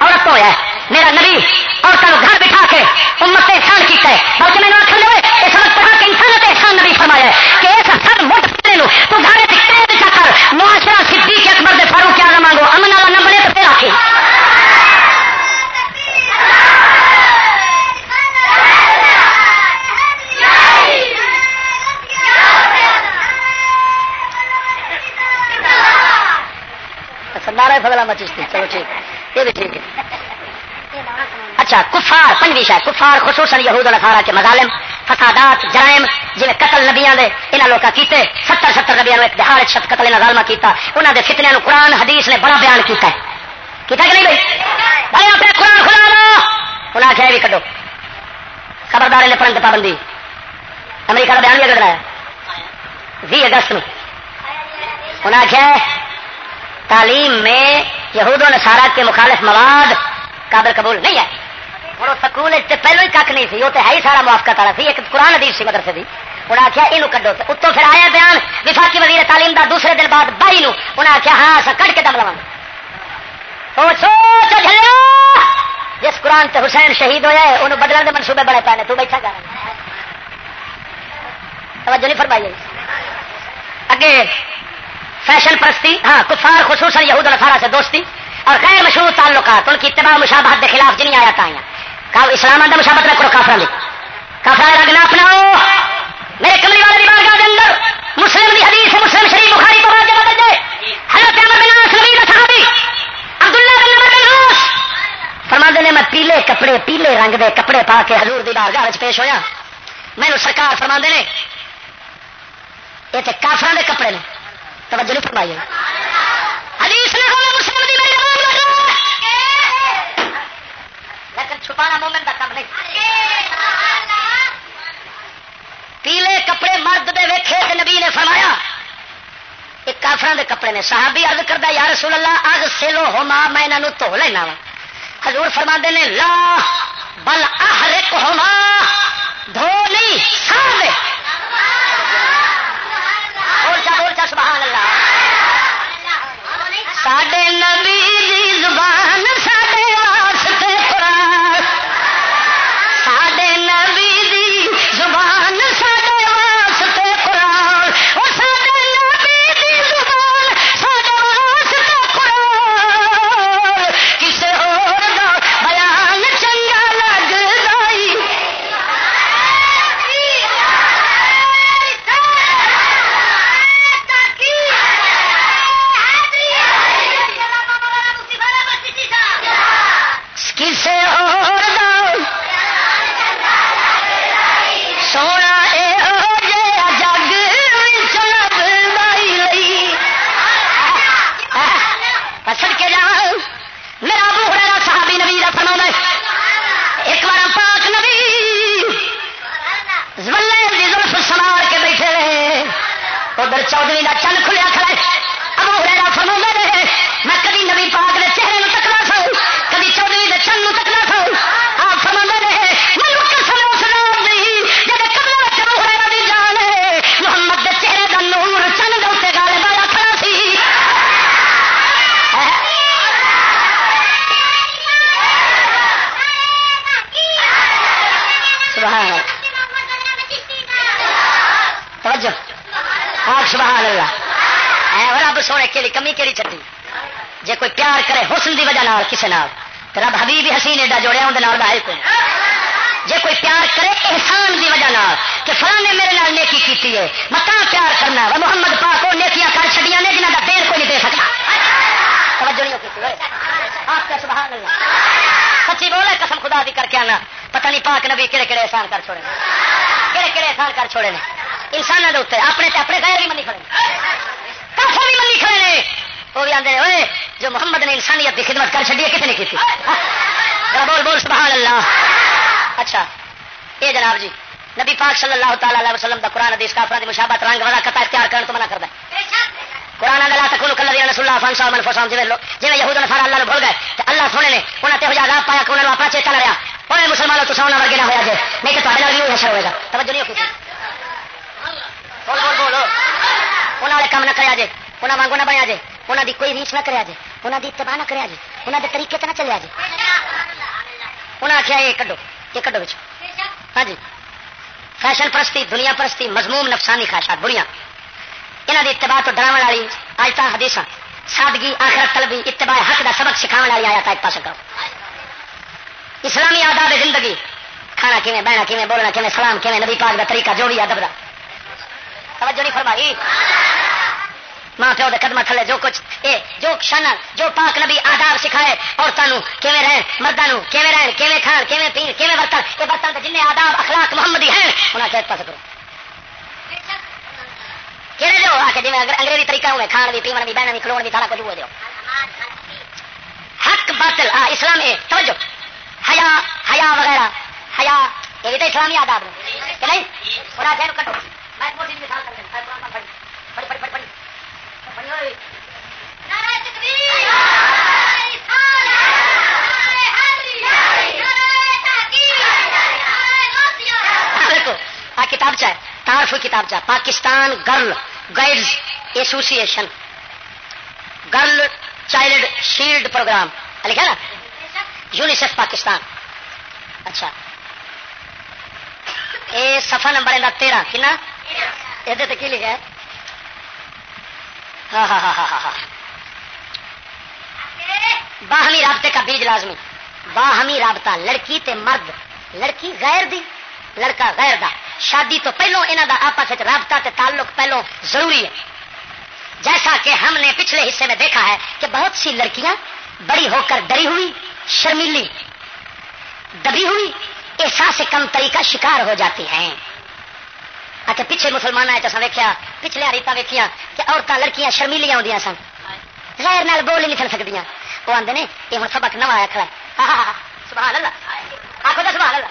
عورت تو ہوا ہے۔ میرا نبی عورتوں کو گھر بٹھا کے امت احسان کیا ہے۔ بلکہ میں نے آخر لے اس وقت پڑھا کہ انسان احسان نبی فرمایا ہے کہ اس سر مٹ پڑے فتنے تو گھر قید کر معاشرہ صدیق اکبر دے فاروق کیا مانگو امن والا نہ بنے تو پھر آخی اچھا، نارا فضلہ مچستی چلو ٹھیک۔ یہ بھی ٹھیک ہے۔ اچھا کفار پنجی شاید کفار خصوصاً یہود نسارا کے مظالم، فسادات، جرائم جی قتل نبیا دے انہوں لوگ کیتے، ستر ستر نبیا ایک دہاڑ شت قتل انہیں ظالمہ کیتا۔ انہوں دے فتنے نو قرآن، حدیث نے بڑا بیان کیتا ہے۔ کیتا کہ نہیں بھائی؟ بھائی اپنے قرآن کھلا لو انہیں آخیا بھی کڈو۔ خبردار نے پرنت پابندی امریکہ کا بیان بھی اگر ہے وی اگست میں انہیں آخیا تعلیم میں یہود و نصارہ کے مخالف مواد قابل قبول نہیں ہے۔ اور سکول پہلو ہی کھ نہیں سی وہ تو ہے ہی سارا موافقت والا سی ایک قرآن ادیش سی مدرسے کی انہیں آخیا یہ کڈو۔ اتوں پھر آیا بیان، وفاقی وزیر تعلیم دا دوسرے دن بعد بائی نو۔ انہیں آخیا ہاں اصا کٹ کے دم لوا سوچ جس قرآن تے حسین شہید ہوا ہے، انہوں بدلنے کے منصوبے بڑے پے تو بیٹھا کر۔ توجہ نہیں فرمائی۔ اگے فیشن پرستی ہاں کفار، خصوصاً یہود نصارہ سے دوستی اور غیر مشہور تعلقات، ان کی اتباع مشابہت کے خلاف جنہیں آیا تھا اسلام آدھا مشابت نہ کرو کافر کافر رگ نہ اپناؤ میرے کملی والے بارگاہ کے اندر مسلم دی حدیث، مسلم شریف، بخاری کو واجب بدل جائے حضرت عمر بن عاص نبی صحابی، عبداللہ بن عمر بن عاص۔ فرما نے، میں پیلے کپڑے، پیلے رنگ دے کپڑے پا کے حضور دی بارگاہ وچ پیش ہویا۔ میں سرکار فرما نے، یہ تے کافران دے کپڑے نے۔ توجہ نہیں فرمائی حدیث نہ مسلم دی لیکن چھپانا مومن کا کام نہیں۔ پیلے کپڑے مرد دے ویکھے کہ نبی نے فرمایا ایک کافران دے کپڑے نے۔ صحابی عرض کرتا یا رسول اللہ اگ سیلو ہو ماں میں انہوں تو لینا وا۔ حضور فرما نے، لا بل احرق ہو دھو نہیں سارے چا سبحان اللہ۔ ساڈے نبی دی زبان ساڈے چودھری کا چند کھلیا کھڑا ہے۔ ابو ہریرا فرما رہے میں کبھی نبی پاک دے چہرے نو تکنا سو کبھی چودھری دے چند نو تکنا سبحان اللہ۔ اے رب سونے، کیڑی کمی، کیڑی چٹی جے کوئی پیار کرے حسن دی وجہ نال، کسے نال۔ تو رب حبیب حسین ایڈا جوڑیا اندر نال ہے کوئی۔ جے کوئی پیار کرے احسان دی وجہ نال، کہ فلاں نے میرے نال نیکی کیتی ہے، میں پیار کرنا؟ وہ محمد پاک وہ نیکیاں کر چھڑیاں نے، جنہاں دا دیر کوئی نہیں دے سکتا توجہ نہیں کی آپ کا سبحان اللہ۔ سچی بولے، قسم خدا دی کر کے آنا۔ پتہ نہیں پاک نبی کہڑے کہڑے احسان کر چھوڑے کہڑے کہڑے احسان کر چھوڑے نے۔ انسانوں کے اتنے اپنے تے اپنے غیر بھی منی کھڑے۔ کافر بھی منی کھڑے نے۔ وہ بھی آدھے ہوئے جو محمد نے انسانیت کی خدمت کر چڑی ہے، کتنے کی تھی بول بول، سبحان اللہ۔ اچھا یہ جناب جی نبی پاک صلی اللہ تعالی علیہ وسلم کا قرآن حدیث کافر کی مشابت رنگ والا کتا اختیار کرنے تو منع کرتا ہے قرآن اللہ تک کل دیا رسول اللہ فانسا من فسام جی لو جی یہود نے سارا اللہ بھول گئے تو اللہ سونے نے انہیں تے ہزار پایا کہ انہوں نے اپنا چیتا نہ رہا انہیں مسلمانوں تو سونا ورگے نہ ہوا جائے نہیں کہ تھوڑے بھی حشر ہوئے گا۔ توجہ نہیں ہوتی بول بول بولو انہوں والے کام نہ کرا جے انہوں وانگو نہ بنیا جے انہوں دی کوئی ریچ نہ کرا جے انہوں دی اتباع نہ کرا جے انہوں دے طریقے تو نہ چلیا جے انہیں آخیا یہ کڈو یہ کڈو بچ ہاں جی۔ فیشن پرستی، دنیا پرستی، مضموم نفسانی خواہشات بڑیاں یہاں کی اتباع تو ڈراو والی آج تک حدیث سادگی، آخرت طلبی اتباع حق کا سبق سکھاؤ والی آیا تھا ایک پاس کرو۔ اسلامی آداب زندگی، کھانا کھے بہنا کھے بولنا کھے سلام کھے نبی پاک کا طریقہ، جو بھی ادب کا توجہ نہیں فرمائی۔ ماں پیو کے قدم تھلے جو کچھ، اے، جو شان، جو پاک نبی آداب سکھائے عورتوں کیویں رہن مردوں کیویں رہن، کیویں کھان، کیویں پین، کیویں برتن یہ برتن کے جن آداب، اخلاق محمدی ہیں انہیں کہہ پاس کرو۔ کہڑے جو؟ آ کے جی انگریزی طریقہ ہوئے کھان بھی پیمن بھی بہن بھی کھلوڑ بھی سارا کچھ ہوئے دو حق، باطل، آ، اسلام ہے توجہ۔ حیا حیا وغیرہ، حیا، یہ بھی تو اسلامی آداب نے کہ نہیں؟ انہیں آخر کٹو۔ کتاب چاہے تعارف کتاب چاہ Pakistan girl guides association. Girl child shield programme. لکھا نا؟ یونیسیف پاکستان۔ اچھا۔ یہ سفا نمبر ہے تیرہ، کنا؟ یہ کی لکھا ہے؟ ہاں،, ہاں ہاں ہاں ہاں ہاں باہمی رابطے کا بیج لازمی۔ باہمی رابطہ، لڑکی تے مرد۔ لڑکی غیر دی، لڑکا غیر دا۔ شادی تو پہلو انہوں دا آپس رابطہ تے تعلق پہلو ضروری ہے۔ جیسا کہ ہم نے پچھلے حصے میں دیکھا ہے کہ بہت سی لڑکیاں بڑی ہو کر ڈری ہوئی، شرمیلی، دبی ہوئی احساس کم طریقہ شکار ہو جاتی ہیں۔ اچھا پیچھے مسلمان آئے تو سن ویکیا پچھلے ریتا ویکیا کہ عورتیں لڑکیاں شرمیلیاں ہوں سن۔ غیر نال بول نہیں چل سکتی وہ آدھے نے، یہ ہوں سبق نو آیا کھڑا سبحان اللہ آخو تو سبحان اللہ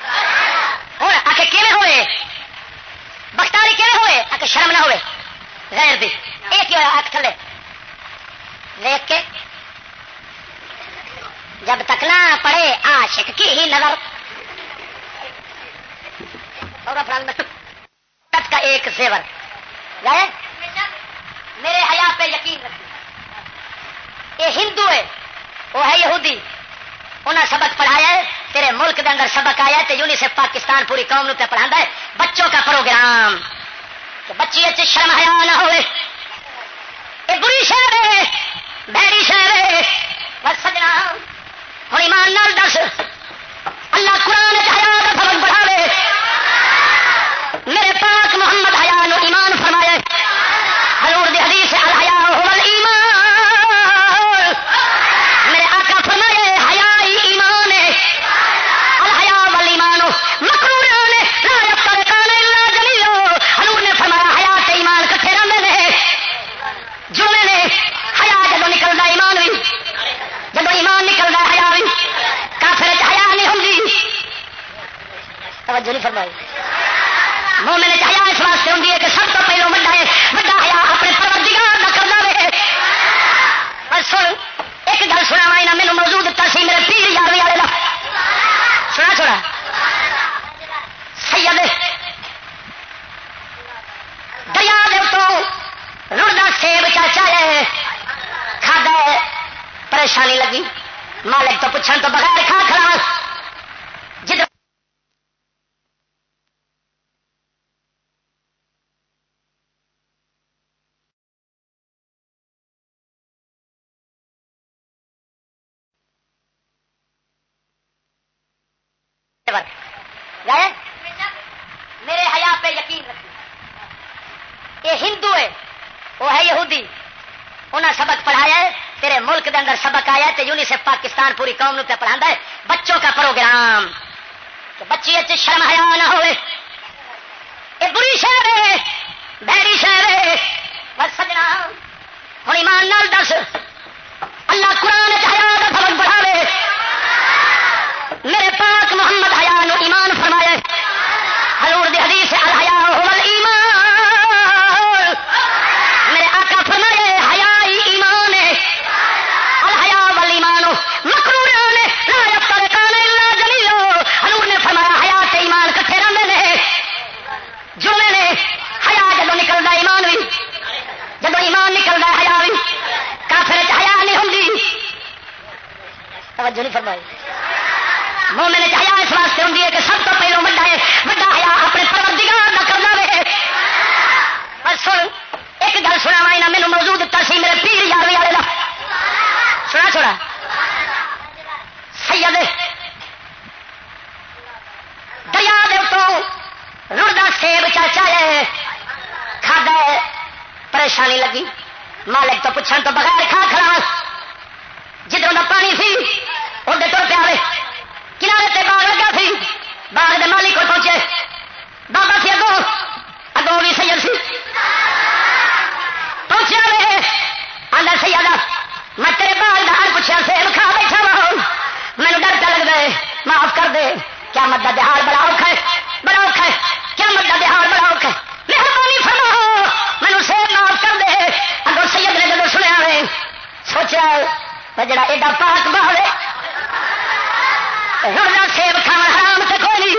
ہوں آ کے کیویں ہوئے؟ بختاری کیویں ہوئے؟ آ کے شرم نہ ہوئے۔ غیر دی۔ یہ کی ہوا اک تھلے؟ دیکھ کے۔ جب تک نہ پڑے عاشق کی ہی نظر۔ اور کا ایک زیور۔ گئے میرے حیا پہ یقین رکھیں یہ ہندو ہے، وہ ہے یہودی۔ انہیں سبق پڑھایا ہے، تیرے ملک کے اندر سبق آیا ہے تو یونیسیف پاکستان پوری قوم پہ پڑھا ہے۔ بچوں کا پروگرام۔ کہ بچی اچھی شرم حیا نہ ہوئے۔ یہ بری شہر ہے، بہری شہر ہے۔ بس سجنا۔ ہوں، ایمان نال دس۔ اللہ قرآن حیا کا سبق پڑھاوے میرے پاک محمد حیا نو ایمان فرمایا حضور دی حدیث الحیا هو الایمان۔ میرے آقا فرمائے، حیا ایمان ہے۔ الحیا ول ایمان والایمان مقرونان لا یفترقان الا جمیع حضور نے فرمایا حیا تے ایمان کٹھے رہندے نے؟ جملے نے حیا جدوں نکلدا ایمان بھی جدوں ایمان نکلدا حیا بھی کافر حیا نہیں ہوندی۔ توجہ نہیں فرمائی۔ مومن حیا اس واسطے ہوں کہ سب تو پہلو وڈا ہے، وڈا حیا اپنے پروردگار نہ کرنا وے۔ بس سن، ایک گل سنا وا میرے موضوع دتا سی، میرے پیر یارویں والے کا سنا چھوڑا سید، دریا تو رڑدا سیب چاچا ہے، کھادا پریشانی لگی۔ مالک تو پوچھنے تو بغیر کھا کھڑا۔ تے یونیسف پاکستان پوری قوم نو پہ پڑھا ہے، بچوں کا پروگرام۔ کہ بچی اچھے شرم حیا نہ ہوئے۔ یہ بری شہر ہے، بہری شہر ہے۔ بس سجنا۔ ہوں ایمان نال دس۔ اللہ قرآن حیا کا سبق میرے پاک محمد حیا نو ایمان فرمایا۔ توجہ نہیں فرمائی۔ مومن حیا اس واسطے ہوں کہ سب تو پہلو وڈا ہے، وڈا آیا اپنے پروردگار کا کرنا وے۔ پر سن، ایک گل سنا وا یہاں مینو موجود دتا سی، میرے پیر یاروی والے کا سنا چھوڑا سیا دریا دے تو رڑدا سیب چاچا ہے کھا ہے، پریشانی لگی۔ مالک تو پوچھنے تو بغیر کھا کھڑا۔ جدھر کا پانی سی چھوڑ کے تر پیارے کنارے سے باغ لگا سی۔ باغ کے مالک کو پہنچے۔ بابا سی اگو اگو بھی سید سی۔ پہنچے رہے آدھا سی آدھا میں تیرے باغ دار پوچھا سیل کھا بیٹھا وہ مینو ڈر پہ لگتا ہے۔ معاف کر دے۔ کیا مدد بہار بڑا اوکھا ہے۔ بڑا اوکھا ہے۔ کیا مدد بہار بڑا اوکھا ہے۔ مہربانی فرما مینو سیل معاف کر دے۔ اگو سید نے جب سنیا سوچا جڑا ایڈا پاک باہر گرجا سیب کھان حرام سے کھولی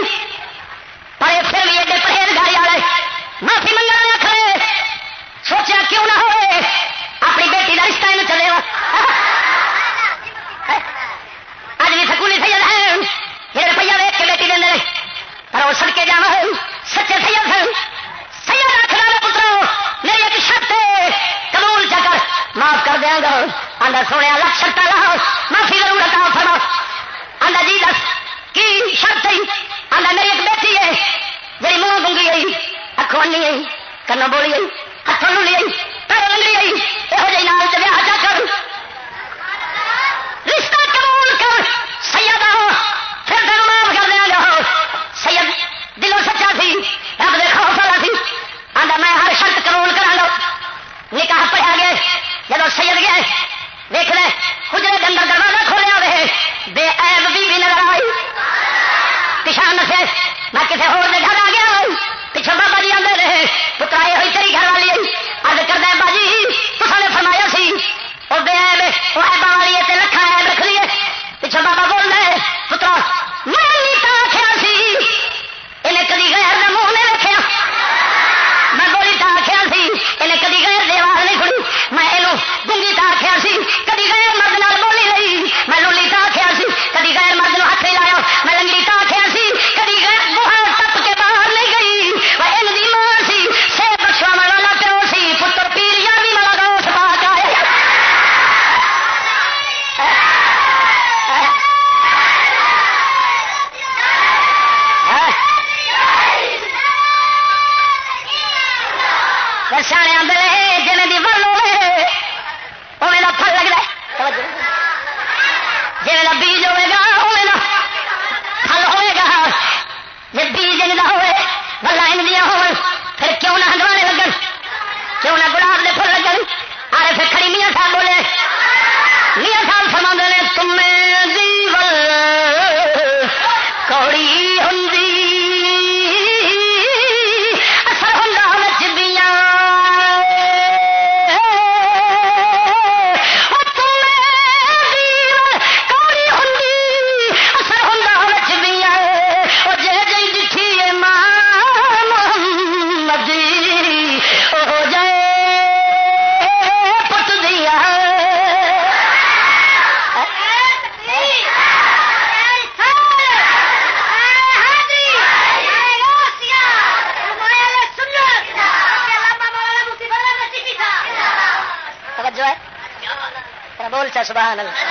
سبحان اللہ۔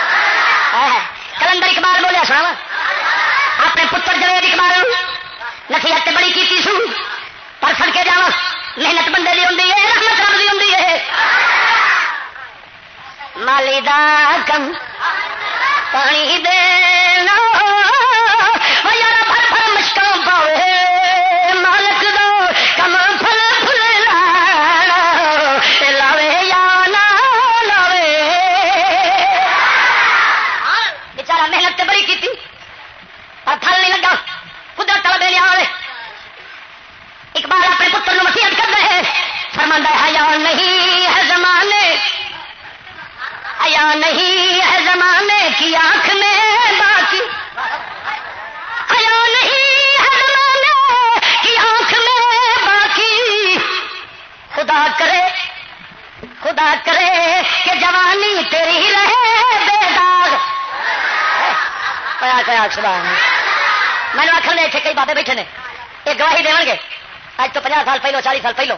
پہلو، چالیس سال پہلو۔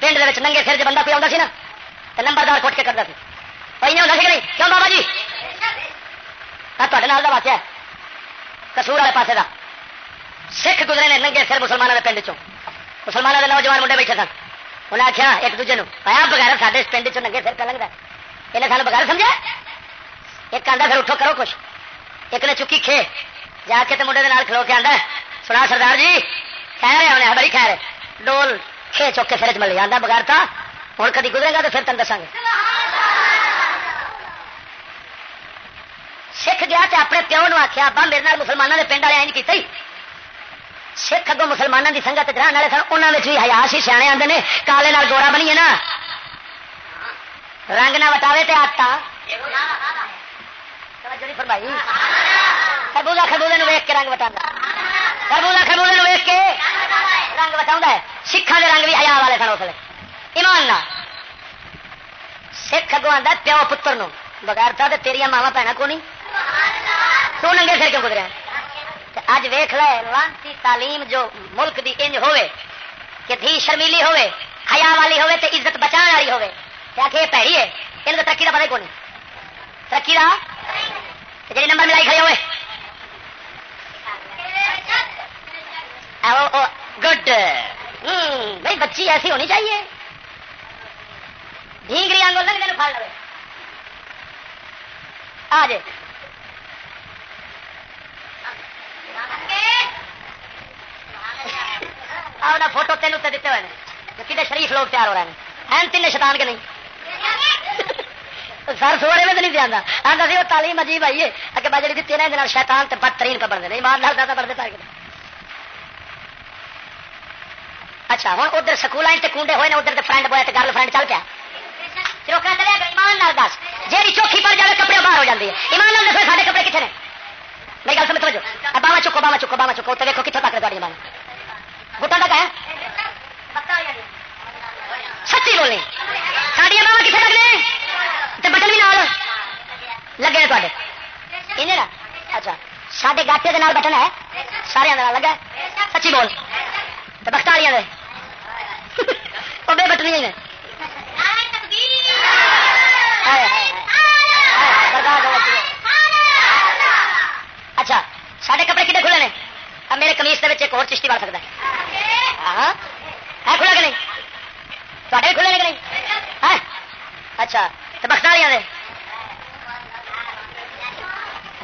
پنڈ کے ننگے سر بندہ کوئی آتا سی نا تو نمبردار کٹ کے کرتا سی۔ پہلے ہوتا سی نہیں؟ کیوں بابا جی؟ تے نال کا واقعہ کسور والے پاسے کا سکھ گزرے نے ننگے سر مسلمانوں کے پنڈ چ مسلمانوں کے نوجوان منڈے بیٹھے سن۔ انہیں آخیا ایک دوجے آیا، بغیر سارے پنڈ چ ننگے سر پہ لگتا انہیں سانو بغیر سمجھا ایک آدھا پھر اٹھو، کرو کچھ۔ ایک نے چکی کھے۔ جا کے منڈے کے کھلو کے آدھا سنا، سردار جی خیر ہے انہیں بڑی خیر ہے ڈول کھے چوک کے سر چ مل آدھا بغیر تھا۔ ہوں کدی گزرے گا تو پھر تین دساں گے۔ سکھ گیا تو اپنے پیو نو آخیا ابا، میرے مسلمانوں کے پنڈ والے این کی سکھ اگوں مسلمانوں کی سنگت گرہن والے سن انہوں نے بھی ہیا سی، سیانے آتے ہیں کالے نال گوڑا بنیے نا۔ رنگ نہ وٹاوے تے آتا۔ فرمائی۔ خربوزہ خربوزے ویک کے رنگ وٹا خربوزہ خربوزے ویک کے۔ رنگ وٹا ہے سکھان کے رنگ بھی ہیا والے سن اس لیے ایمان نہ سکھ اگوں آتا پیو پتر نو بغیر تھا تو تیریا ماوا پینا کو نہیں۔ تو ننگے سر کیوں گزرا اج ویخ لے، لانتی تعلیم جو ملک دی انج ہوئے کہ دھی شرمیلی ہوئے حیا والی ہوئے تے عزت بچان والی ہوئے کیا کہ یہ پیڑی ہے ان ترقی کا پتہ کون ترقی کا جی نمبر ملائی کھڑے ہوئے۔ گڈ۔ بھائی بچی ایسی ہونی چاہیے۔ ڈھینگری آنگو لگ دین پھاڑ لو آ جائے۔ فوٹو تین اتنے دیتے ہوئے ہیں کتنے شریف لوگ تیار ہو رہے ہیں۔ ہیں تین شیطان کے نہیں۔ سر سوڑے میں تو نہیں آتا آتا سی، وہ تعلیم عجیب آئی ہے اگر بجری دیتی ہے نا شیطان تے بدترین کا بنتے ایمان لال زیادہ پڑھتے پائے اچھا ہوں ادھر سکول کنڈے ہوئے ادھر فرینڈ بوائے گرل فرینڈ چل پیا۔ چوکھا چلے گا ایمان نال دس۔ جی چوکھی پڑ جائے کپڑے باہر ہو جاتی ہے۔ ایمان نال دسو سارے کپڑے کتنے میری گل سمجھ توجہ۔ باوا چکو باوا چکو باوا چکو اتنے دیکھو کتوں تک تاری بال بٹا تک ہے؟ سچی بولنی۔ ساریا باوا کتنے تک نے؟ تو بٹن بھی نال۔ لگے تے انجن اچھا سارے گاٹے کے بٹن ہے؟ سارے لگا سچی بول۔ تو بخت والی وہ بے بٹنی نے اچھا سارے کپڑے کتنے کھلے نے؟ میرے کمیس کے ایک اور چشتی بڑھ سکتا ہے۔ کھلا کہ نہیں؟ تے کھلے نے کہ نہیں؟ اچھا تو بخت والی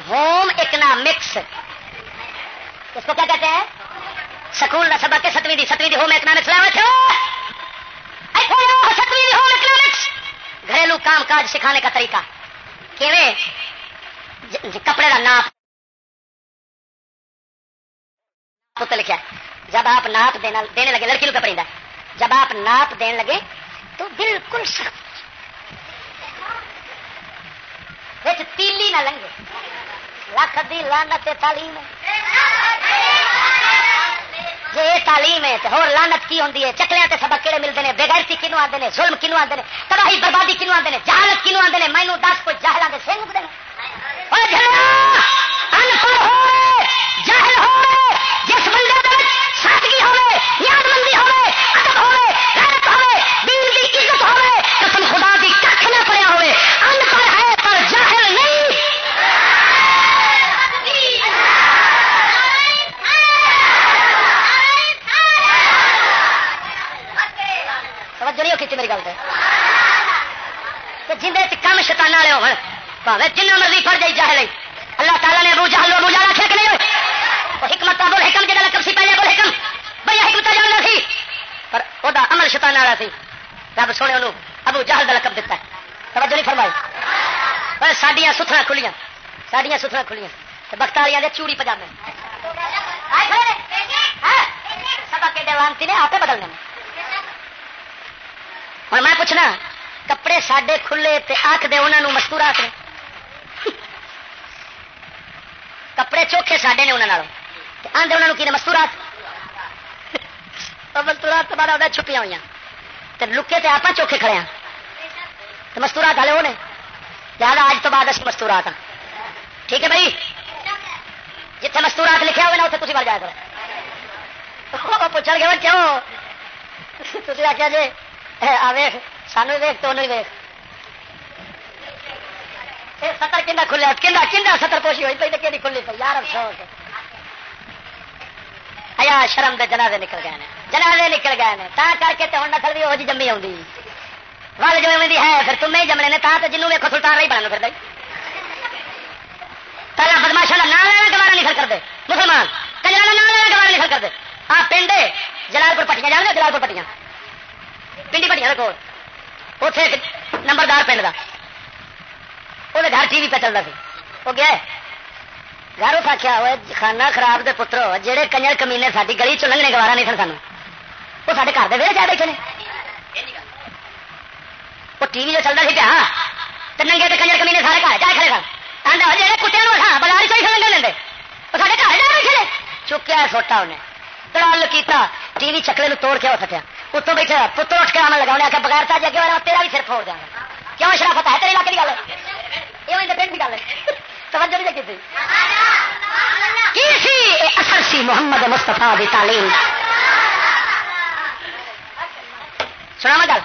ہوم اکنامکس اس کو کیا کہتے ہیں؟ سکول کا سبق ہے ستویں دی ستویں دی ہوم اکنامکس ستویں دی ہوم اکنامکس گھریلو کام کاج سکھانے کا طریقہ۔ کپڑے کا ناپ۔ لکھا جب آپ ناپ دینے لگے، لڑکی کو کپڑے جب آپ ناپ دین لگے، تو بالکل سخت۔ تیلی نہ لنگے۔ لکھ دی لانت تعلیم جی یہ تعلیم ہے تو لانت کی ہوتی ہے چکلیا تے سبق کہڑے ملتے ہیں بےغیرتی کنو آتے ہیں ظلم کنو آتے ہیں تباہی بربادی کنو آتے ہیں جہالت کنو آتے ہیں مینو دس کوئی جہلوں کے سنگ اگتے جہل ہو! جس بندے سادگی ہوے یاد مندی ہوے ادب ہوے کی میری گل تو جن کم شیطان والے ہو جن مرضی پڑ جائی جاہل ہے اللہ تعالیٰ نے ابو جہل ابو جہل آخیا کہ نہیں حکمت بول حکم جہاں لکم سی پہلے بول حکم بھائی حکمت جاننا سی پر وہ امر شتانا والا سی رب سونے انہوں ابو جہل کا لکم دتا ہے توجہ نہیں فرمائی پر سڈیا ستھرا کھلیا سڈیا ستھرا کھلیا بختاریاں دے چوڑی پجامے سب کے دیوانتی نے آپ بدلنے ہوں میں پوچھنا، کپڑے سڈے کھلے آخ دے انہوں مستورات نے؟ کپڑے چوکھے سڈے نے انہوں آدھے انہوں کی مستورات مستورات تو بعد چھپیاں ہوئی لکے تے آپ چوکھے کھڑے ہیں۔ تو مستورات والے وہ نے زیادہ اج تو بعد اچھی مستورات ہاں۔ ٹھیک ہے بھائی؟ جتنے مستورات لکھا ہوئے نا اتنے تھی بڑھ جائے کرو۔ پوچھ گیا کیوں؟ تھی آخیا جی آ ویخ سانو ویخ تو نہیں ویخ ستر کنڈا کھلیا؟ کنڈا کنڈا ستر پوشی ہوئی پی تو کہ کھلی پی یار افسوس۔ ایا شرم دے جنازے نکل گئے ہیں جنازے نکل گئے ہیں تا کر کے تو ہوں نسل بھی وہ جی جمی آؤں ول جو ہے، پھر تمہیں جمنے نے تا تو جنوب ویکو سلطان رہی بنانا پھر پہلے بدماشا کا نام لینا گوارا نکل کرتے مسلمان، کجرا کا نام لینا گوارا نکل کرتے آ پنڈ جلال پور پٹیاں جانے جلال پور پٹیاں۔ پنڈی پٹیاں کو اتے نمبردار پنڈ کا وہ گھر ٹی وی پہ چلتا سی وہ گیا گھر اس آخیا ہوئے خانہ خراب دے پترو جہے کنجر کمینے ساری گلی چ لنگنے گوارا نہیں سن سانو وہ سارے گھر دے جا بیٹھے وہ ٹی وی جو چلتا سی پیا تو ننگے تو کنجر کمینے سارے گھر جا کھڑے سن جہاں کتے بازار چاہیے لنگے لیں وہ سارے گھر جا بیٹھے چکیا سوٹا انہیں ترال کیتا، ٹی وی چکلے نو توڑ کے اٹھ پیا۔ اتوں بیٹھے پتر اٹھ کے آمن لگا انہیں آخر بغیر تاجا کہ تیرا بھی سر پھوڑ دیا۔ کیوں شرافت ہے تیرے علاقے کی گل؟ ہے یہ پنڈ کی گل ہے۔ توجہ نہیں کی سی؟ اثر سی، محمد مستفا دی تعلیم۔ سنا میں گل؟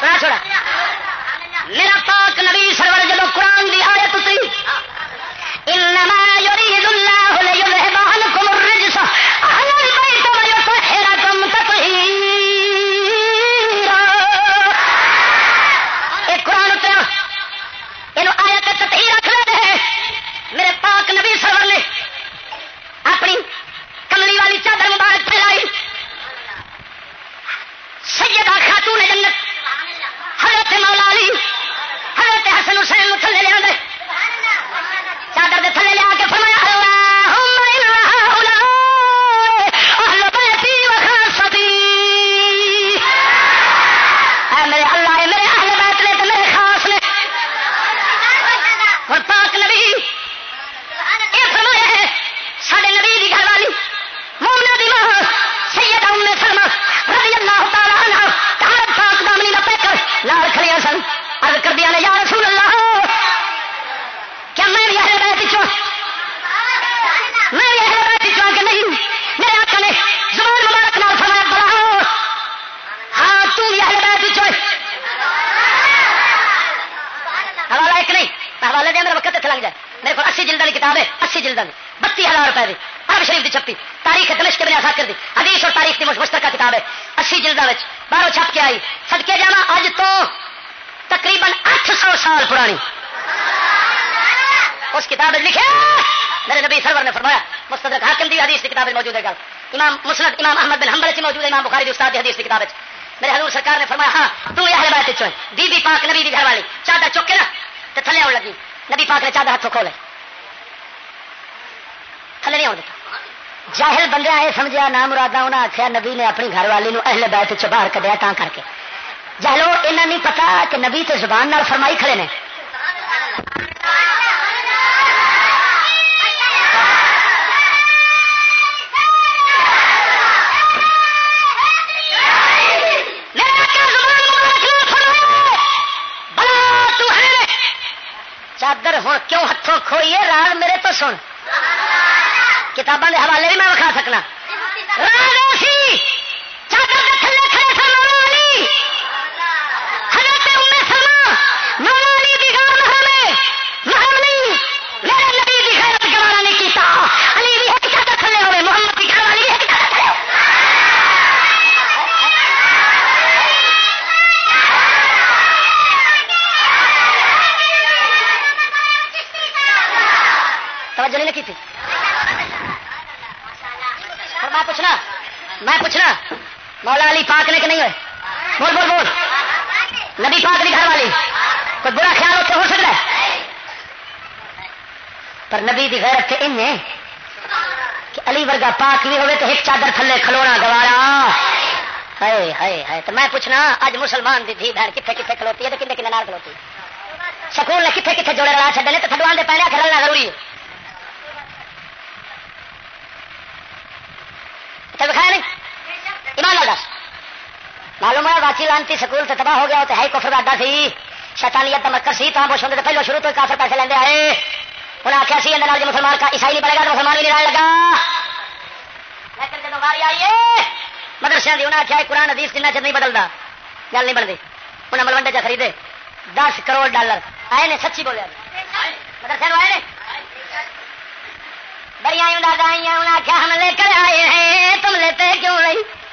سنا چھوڑا۔ میرا پاک نبی سرور جب قرآن دی آیت تھی انما يريد الله ليذهب عنكم اپنی کملی والی چادر مبارک پھیلائی۔ سیدہ خاتون جنت، حضرت مولا علی، حضرت حسن حسین تھلے لیا چادر دے تھلے لیا کے فرمایا عرض کر دیا یا رسول اللہ! کیا میں بھی اہل بیت چوں میں بھی اہل بیت چوں کہ نہیں؟ میرے آقا نے زبان مبارک نال فرمایا بڑا ہاں تو بھی اہل بیت چوں حوالہ ایک نہیں حوالے دیا میرا وقت لگ جائے۔ میرے کو اسی جلدہ کی کتاب ہے، اسی جلدہ بتی ہزار روپے کی عرب شریف کی چھپی۔ تاریخ دمشق کے بنا کر دی۔ حدیث اور تاریخ کی مشترکہ کتاب ہے۔ اسی جلدہ باہروں چھپ کے آئی۔ سدکے جانا اج تو تقریباً اٹھ سو سال پرانی۔ اس کتاب لکھے۔ میرے نبی سرور نے فرمایا، مستدرک حاکم دی حدیث کی کتاب موجود ہے۔ گل۔ امام مسند، امام احمد بن حنبل سے موجود ہے، امام بخاری استاد دی حدیث کی کتاب ہے میرے حضور سرکار نے فرمایا ہاں تو یہ اہل بیت چوئے بی بی پاک نبی دی گھر والی۔ چادر چوکے نا تو تھلے آن لگی۔ نبی پاک نے چادر ہاتھوں کھولے۔ تھلے نہیں آن دیتا۔ جاہل بندے آئے سمجھا نام مرادا انہیں آخیا نبی نے اپنی گھر والی نو اہل بیت چ باہر کڈیا تا کر کے۔ جہلو یہاں نہیں پتا کہ نبی تے زبان نال فرمائی کھڑے نے۔ چادر ہوں کیوں ہاتھوں کھوئیے؟ راز میرے تو سن۔ کتاباں کے حوالے بھی میں وکھا سکنا۔ چادر کے تھلے کھڑے سن مولا علی حضرت ام سلمہ مولا علی دی گھر محرم محرم نہیں میرے نبی دی غیرت گوارا نہیں کیتا علی بھی ایک چادر تھلے ہوئے محمد دی گھر والی بھی ایک چادر تھلے توجہ نہیں کی تھی میں پوچھنا میں پوچھنا، مولا علی پاک نے کہ نہیں ہوئے؟ بول بول بول۔ نبی پاک نہیں گھر والی، کوئی برا خیال اتنے ہو سکتا ہے؟ پر نبی دی غیرت تے ان کہ علی ورگا پاک بھی ہوئے تو ایک چادر تھلے کھلونا گوارا۔ ہائے ہائے ہائے۔ تو میں پوچھنا اج مسلمان دی دھی بہن کتنے کتنے کھلوتی ہے؟ تو کنے کنے نال کھلوتی سکول نے کتنے کتنے جوڑے رلا چڈے تو تھڈوان دے پہلے کھلنا ضروری ہے تو دکھایا نہیں ایمان دس معلوم ہے واچی لانتی سکول سے تباہ ہو گیا تو ہے کفر کا اڈا سی۔ شیطانیت کا مکر سی تو بوش ہوتے پہلو شروع تو کافر پیسے لیندے آئے۔ انہیں آخیا سی، اندر جو مسلمان کا عیسائی نہیں بنے گا، تو مسلمان بھی نہیں رہنے لگا۔ لیکن جب باری آئیے مدرسے کی انہیں آخیا قرآن حدیث جنہ چر نہیں بدلتا گل نہیں بنتی انہیں ملوڈے چ خریدے۔ دس کروڑ ڈالر۔ آئے نے، سچی بولے مدرسے آئے نے؟ بڑی امداد آئی انہیں آخیا ہم لے کر آئے ہیں، تم لیتے کیوں نہیں؟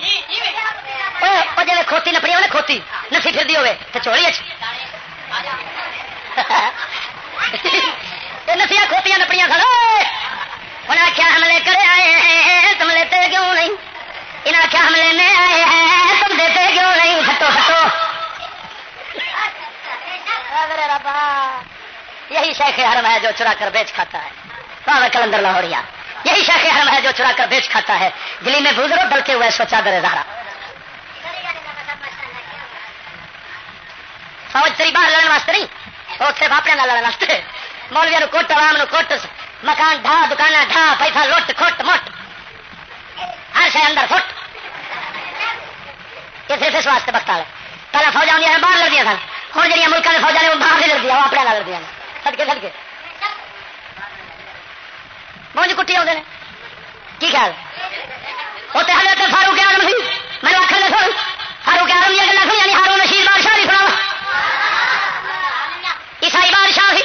جی کھوتی نپڑی ہونے کھوتی نسی پھر ہوئے تو چوڑی اچھی نسیا کھوتیاں نپڑیاں کھڑو انہیں آخیا ہم لے کر آئے ہیں تم لیتے کیوں نہیں انہیں آخیا ہم لینے آئے ہیں تم دیتے کیوں نہیں ہٹو ہٹو یہی شیخ حرم ہے جو چرا کر بیچ کھاتا ہے کلندر لاہوریا یہی شیخ حرم ہے جو چرا کر بیچ کھاتا ہے، دلی میں بزرگ بلکہ ہوئے سو چادر زہرا۔ فوج تری باہر لڑنے واسطے نہیں؟ وہ صرف اپنے لڑنے واسطے۔ مولویا کوٹ، عوام کوٹ، مکان ڈھا دکان ڈھا، پیسہ لٹ، کھٹ، مٹ۔ ہر شہ اندر فٹ یہ صرف اس واسطے بخت ہے پہلے فوجا ہوں باہر لڑدیا سن۔ ہوں جہاں ملکوں کے فوجا نے، وہ باہر نہیں لڑتی وہ اپنے لڑدیا سڑکے سڑکے مونج کٹی آتے ہیں کی خیال؟ وہ تو حضرت فاروق آدم سی۔ میں آخر سن۔ فاروق آدم یہ گلا سن یعنی ہارون رشید بادشاہ نہیں سنا عیسائی بادشاہ سی۔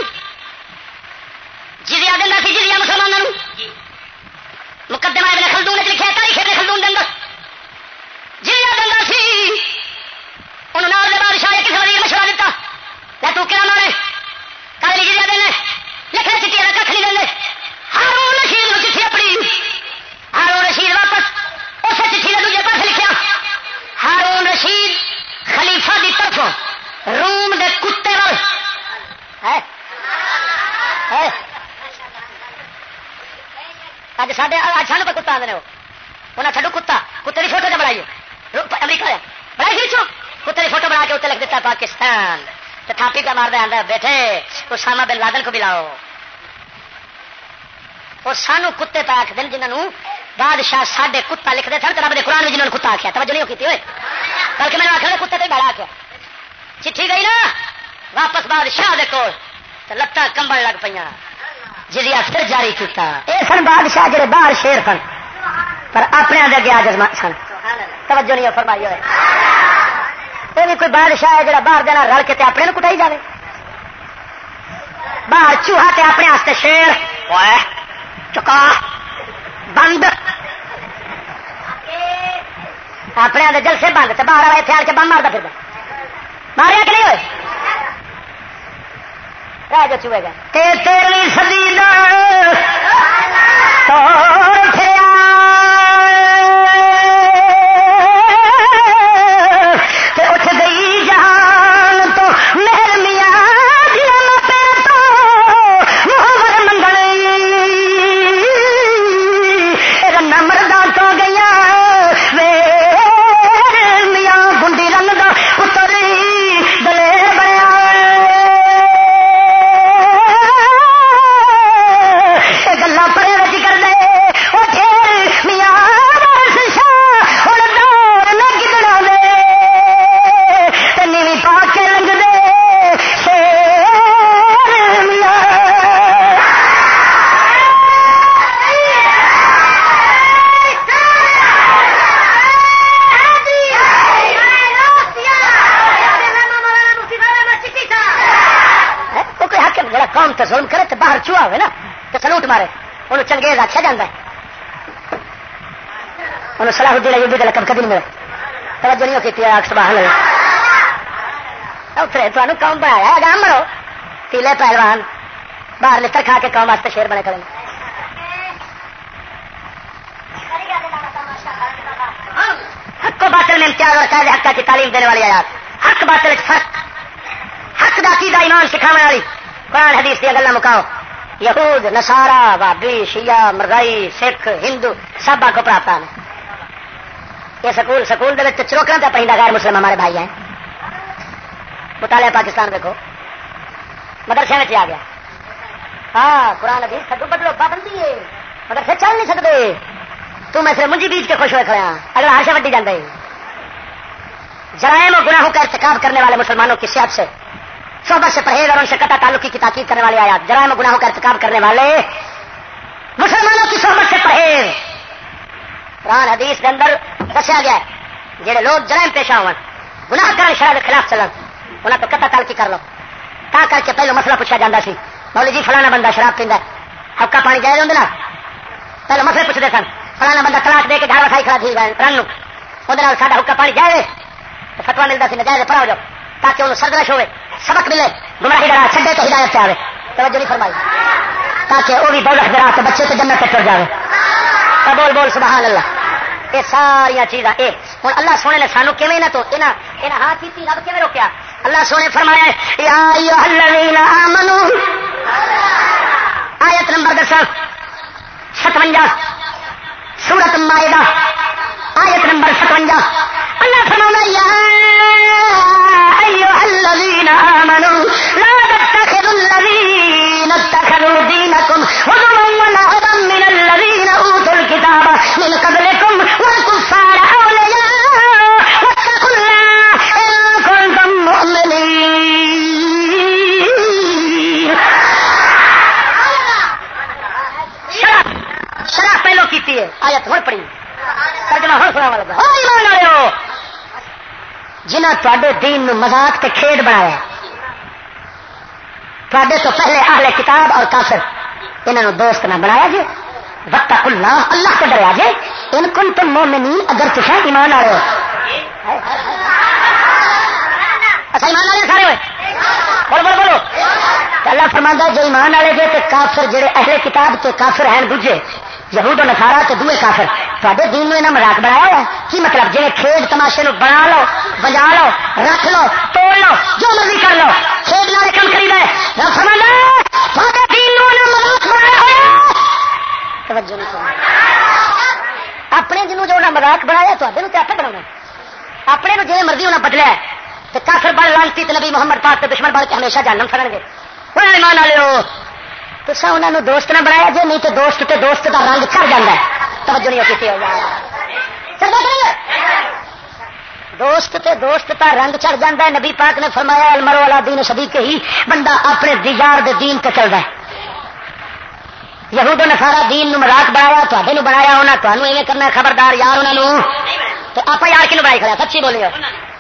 جزیا دینا سی جزیا مسلمانوں مقدمہ ابن خلدون نے لکھا تاریخ ابن خلدون دن جزیا دینا سی۔ انہوں نے بادشاہ کسی وزیر مشورہ دیتا یا تو کیا مارے؟ کل جزیا دینا لکھنے چٹی کھ نہیں دیں ہارون رشید نے چٹھی اپنی. ہارون رشید واپس. اس چٹھی نے دوجے پاس لکھا ہارون رشید خلیفہ دی طرف روم دے کتے وال اج سڈے اج سان کتا آدھے وہ؟ انہیں چڈو کتا. کتے کی فوٹو بنائی امریکہ بنائی پچھو کتے کی فوٹو بنا کے اتنے لکھ دیتا پاکستان. تھاپی کا مار دیا بیٹھے. اسامہ بن لادن کو بھی لاؤ. وہ سانو کتے پہ آخ دن جنہوں بادشاہ ساڈے کتا لکھتے تھے رب کے قرآن میں جنہوں نے کتا آخیا توجہ نہیں کی ہوئے بلکہ میں آخر کتے پہ بڑا آخیا چٹھی گئی نا، واپس بادشاہ دے کول۔ لتاں کمبن لگ پہ جزیا پھر جاری کیتا۔ اے سن بادشاہ جڑے باہر شیر سن، پر اپنے اگے آ آج سن۔ توجہ نہیں فرمائی ہوئے یہ بھی کوئی بادشاہ ہے جڑا باہر دینا رل کے تے اپنے کٹائی جائے باہر چوہا تے اپنے واسطے شیر۔ چکا۔ بند۔ اپنے آدھے جلسے بند تو باہر والے اتنے کے بند مارتا پھر ماریا کہ نہیں ہوئے؟ رہ جو چوئے گا۔ تیرہویں چوہا ہوئے نا، تو سلوٹ مارے، انہوں چنگیز آخیا جا انہوں سدی جڑا یہ بھی لقب کبھی نہیں ملا توجہ نہیں کی سباہ لگے اترے تمہیں کون بنایا گا مرو۔ پیلے پہلوان، باہر لکھر کھا کے قوم واسطے شیر بنے کھڑے حق کو باطل میں امتیاز اور قائد حق کی تعلیم دینے والی آیات۔ حق باطل فرق۔ حق دا عقیدہ ایمان سکھانے والی۔ قرآن حدیث دیا گلا مکاؤ۔ یہود نسارا بابی، شیعہ مرغائی سکھ، ہندو، سب کو پراپتا ہے۔ یہ سکول سکول چروکنا کا پہنتا غیر مسلم ہمارے بھائی ہیں۔ مطالعہ پاکستان دیکھو۔ مدرسے میں آ گیا۔ ہاں قرآن، حدیث کدو بدلو، پابندی ہے۔ مدرسے چل نہیں سکتے تو میں پھر منجی بیچ کے خوش ہوئے کھڑے ہاں۔ اگر ہر سے وڈی جانے جرائم اور گناہوں کا ارتکاب کرنے والے مسلمانوں کی صحت سے۔ صحبت سے پرہیز اور ان سے قطع تعلق کی تاکید کرنے والے آیات، جرائم و گناہوں کا ارتکاب کرنے والے مسلمانوں کی صحبت سے پرہیز۔ قرآن، حدیث کے اندر دسیا گیا ہے جہے لوگ جرائم پیشہ ہو گناہ کرنے شرح کے خلاف چلن انہیں تو قطع تعلقی کر لو۔ تا کر کے پہلو مسئلہ پوچھا جاتا سی بولے جی فلانا بندہ شراب پیندا ہکا پانی جائے ہوں نا؟ پہلے مسئلے پوچھتے سن، فلانا بندہ کلاس دے کے گھر وسائی کھڑا تھی رن وہ ساڈا حکا پانی جائے، تو فتوا ملتا سی، نجائز پڑھا ہو جاؤ۔ تاکہ انہوں سرگرش ہوئے، سبق ملے، گمراہی ڈرا چھڈے تو ہدایت سے آئے توجہ نہیں فرمائی۔ تاکہ وہ بھی دولت ڈرا تو بچے تو جنت تک چڑھ جائے بول بول، سبحان اللہ۔ یہ ساریا چیزاں یہ ہوں اللہ سونے نے سانو کیون نہ تو یہاں ہاتھ کی رب کیون روکیا؟ اللہ سونے فرمایا یا آمنو۔ آیت نمبر دس ستوجا سورت مائدہ۔ آیت نمبر ستوجا اللہ فرما یا الذين تے دین مزاق تے کھیڈ بنایا تے تو پہلے اہل کتاب اور کافر انہوں دوست نہ بنایا جی وقت اللہ اللہ کو ڈریا جی ان کن تم مومنین، اگر تصا ایمان آ رہے ہو۔ اچھا ایمان والے سارے ہوئے۔ بولو بولو بولو۔ اللہ فرماندہ جو ایمان والے جے تے کافر، جڑے اہل کتاب کے کافر ہیں دوجے یہود و نسارا تے دوے کافر. تے دین میں مزاق بنایا ہوا کی مطلب؟ جی کھیڈ تماشے نو بنا لو، بجا لو، رکھ لو، توڑ لو، جو مرضی کر لو کھیڈ نال کم کری دے۔ اپنے جنوں جو مزاق بنایا تو آپ بنا اپنے جی مرضی انہیں بدلیا تو کافر بڑھ لانتی نبی محمد پاک کے دشمن بڑھ کے ہمیشہ جانم فرن گے۔ ایمان والے تو سا دوست نہ بنایا جی نہیں تو دوست تے دوست کا رنگ چڑھ جاتا ہے توجہ نہیں کسی ہو دوست تے دوست کا رنگ چڑھ جاتا ہے نبی پاک نے فرمایا المرو والا دین سبھی کے ہی بندہ اپنے دیار دے دین تے چلتا ہے یہود نے سارا دین نو مراق بنایا تے بنایا انہیں تمہیں ایویں کرنا خبردار یار انہوں تو آپ یار کی بنائی کھڑا سچی بولی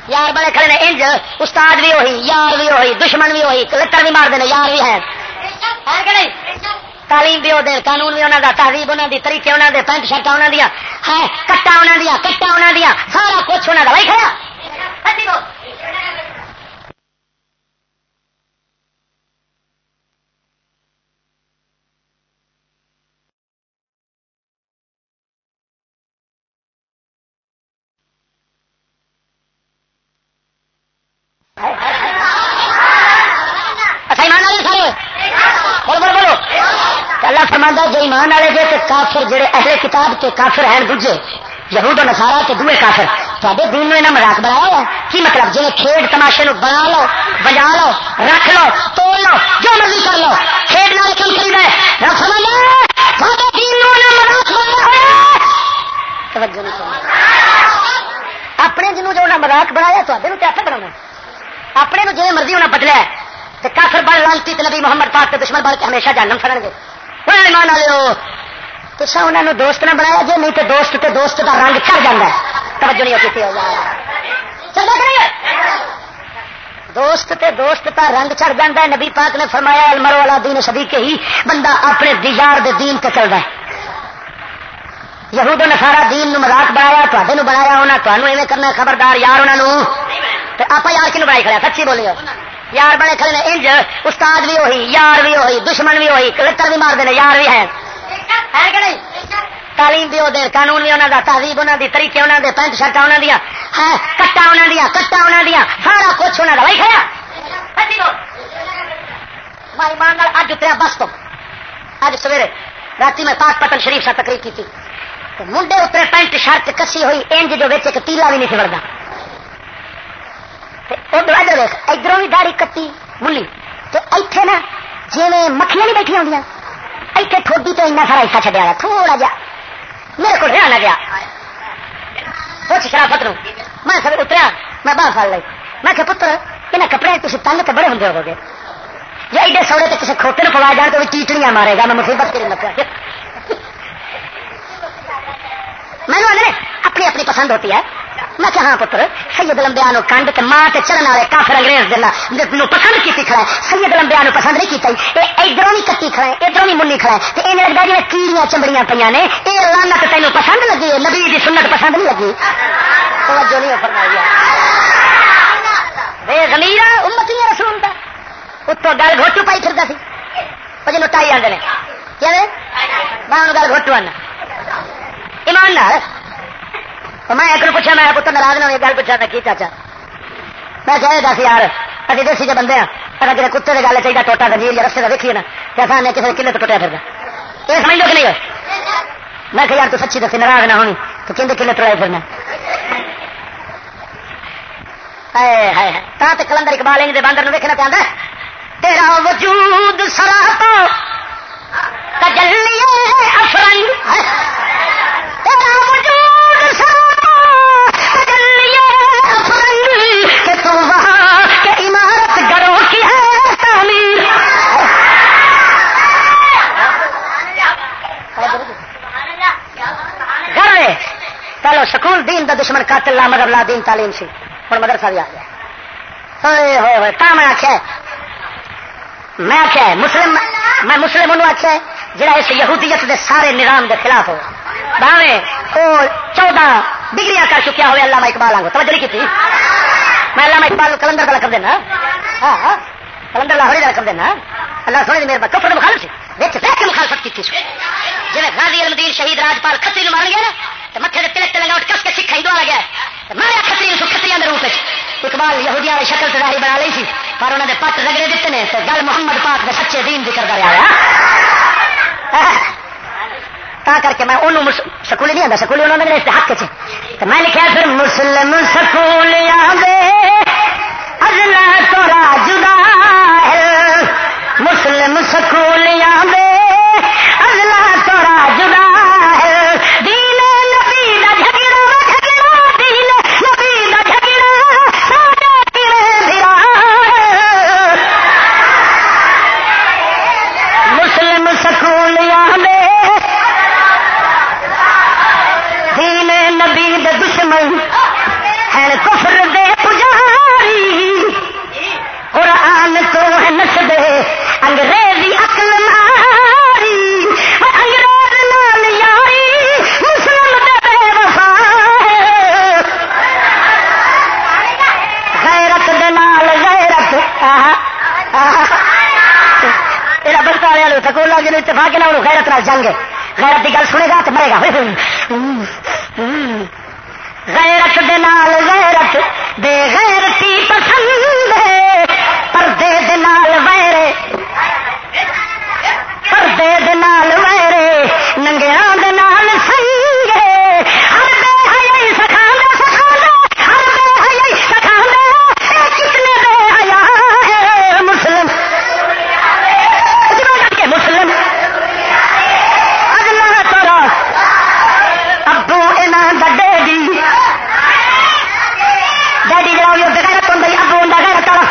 یار بڑے کھڑے نے انج استاد بھی وہی یار بھی وہی دشمن بھی وہی لتر بھی مار دینے یار بھی ہے تعلیم بھی وہ قانون بھی انہوں کا تہذیب انہوں کی طریقے انہوں کے پینٹ شرٹ انہوں دیا ہے کٹا انہوں دیا کٹا انہوں دیا سارا کچھ انہوں کا بھائی کھڑا اچھا ایمان والے سارے؟ بولو بولو بولو۔ اللہ فرمانا جو ایمان والے جے تے کافر، جڑے اہل کتاب کے کافر ہیں دوجے یہود نسارا کے دوے کافر۔ تے دین میں مزاق بنایا ہوا کی مطلب؟ جی کھیڈ تماشے نو بنا لو، بجا لو، رکھ لو، توڑ لو، جو مرضی کر لو۔ کھیڈ نال کم کری دے۔ رب فرمانا اپنے جنوں جو مزاق بنایا تو آپ بنا اپنے جی مرضی انہیں بدلیا تو کافر بڑھ لانتی نبی محمد پاک کے دشمن بڑھ کے ہمیشہ جانم فرن گے۔ ایمان والے ہو تو سا انہوں دوست نہ بنایا جی نہیں تو دوست تے دوست کا رنگ چڑھ جاتا ہے۔ توجہ نہیں کسی ہو جائے دوست تے دوست کا رنگ چڑھ جاتا ہے۔ نبی پاک نے فرمایا المرو والا دین سبھی کے ہی، بندہ اپنے دیار دے دین تے چلتا ہے۔ یہود نے سارا دین نو مزاق بنایا تے بنایا انہیں تمہیں ایویں کرنا خبردار یار انہوں آپ یار کنو بنائی کھڑا سچی بولی یار بڑے کھڑے نے، انج، استاد بھی وہی یار بھی وہی دشمن بھی وہی کلکٹر بھی مار دینے یار بھی ہیں ہے کہ نہیں؟ تعلیم بھی وہ قانون بھی انہوں کا تہذیب انہوں دی، طریقے انہوں دے، پینٹ شرٹ انہوں دیا۔ ہے، کٹا انہوں دیا، کٹا انہوں دیا، سارا کچھ انہوں کا بھائی کھڑا میں ایمان اج اتریا بس تو۔ اج سویرے رات میں پاک پتن شریف سے تقریر کی تھی منڈے اترے پینٹ شرٹ کسی ہوئی، انج جو ایک تیلا بھی نہیں سی ادھر ادھر بھی داڑی کٹی ملی تو ایتھے نا جی مکھیاں نہیں بیٹھی ہوں ایتھے ٹھوڈی تو اتنا سارا حصہ چڈیا تھوڑا جا میرے کو رہا نہ گیا پوچھ شرافت نو میں سب اتریا میں باہر پڑ لی میں کہ پتر یہاں کپڑے تھی تنگ تو بڑے ہوں گے یا ایڈے سوڑے تو کسی کھوتے نے پوا جان تو بھی ٹیٹڑیاں مارے گا میں مصیبت کے لیے میں نے اپنی اپنی پسند ہوتی ہے میں کہ ہاں پتر، سید لمبیا نو کنڈ کے ماں کے چڑھنے والے کافر انگریز دن پسند کی کھڑا ہے۔ سید لمبیا نو پسند نہیں کیتا یہ ادھر بھی کٹی کھڑا ہے، ادھر بھی منی کھڑا ہے۔ تو یہ لگتا جی کیڑیاں چمڑیاں پہ نے، یہ لانت تینوں پسند لگی ہے، نبی کی سنت پسند نہیں لگی۔ توجہ نہیں فرمائی بے زمیر امتی رسول کا اتو گل گھوٹو پائی پھرتا سی۔ وہ جنوب ٹائی آدھے کیا میں گل گھوٹو آنا ایمان ایماندار میں ایک پوچھا میں پتر ناراض نہ گل پوچھا میں کی چاچا میں کہہ دس یار ابھی دیسی جو بندے ہیں اگر کسی کتے کی گل چاہیے ٹوٹا گنجیل یا رستے کا دیکھیے نا کیسا نے کسی کلے تو ٹوٹیا پھر یہ سمجھ لو کہ نہیں میں کہ یار تو سچی دسی ناراض نہ ہونی تو کہ کلے توڑایا پھرنا تا کلندر اقبال انج باندر دیکھنا پہ تیرا وجود سرا تو تجلی افرنگ تیرا وجود سرا عمارت گڑوں کی ہے۔ تعمیر گھر پہلو سکول دین دا دشمن قاتل لا مدر لا دین تعلیم سی اور مدرسہ بھی آ گیا ہوئے ہوئے ہوئے تا میں آخیا میں آخیا مسلم میں مسلم انہوں آخیا جڑا اس یہودیت دے سارے نظام دے خلاف ہو باوے وہ چودہ ڈگریاں کر چکیا ہوئے اللہ اقبال آنگو۔ توجہ نہیں کی میں علامہ اقبال کلندر کا لقب دینا۔ ہاں،, ہاں, کلندر لاہوری کا لقب دینا۔ اللہ سونے دی میرے کفر مخالف سی۔ وچ رہ کے مخالفت کی جی غازی المدین شہید راجپال کتری نو مار گیا نا تو متے کے تلک تلنگا کس کے سکھا ہندو آ گیا ماریا کتری سو کتری کے روپ اقبال یہودیا کی شکل سے ظاہر بنا لی سی پر انہوں نے پت رگڑے دیتے ہیں تو گل محمد پاک نے سچے دین ذکر کر رہا تا کر کے میں انہوں سکول نہیں آتا سکول انہوں نے حق چ تو میں لکھا پھر مسلم سکول ازلا تو جدا ہے۔ مسلم سکول آدھے یہ والے سکول لگ جائے اتفاق نہ انہوں غیرت نال جنگ غیرت کی گل سنے گا تو مرے گا۔ غیرت دے نال غیرت بے غیرتی پسند ہے۔ پردے دے نال ویرے۔ پردے دے نال ویرے ننگیا دے نال سنگے ہر بے حیائی سکھاندے سکھاندے ہر بے حیائی سکھاندے اے کتنے بے حیا ہے مسلم کے مسلم اگلا تورا ابو انہاں دا ڈیڈی ڈیڈی جڑا ہوئی بغیرت ہوں ابو ہوں غیرت والا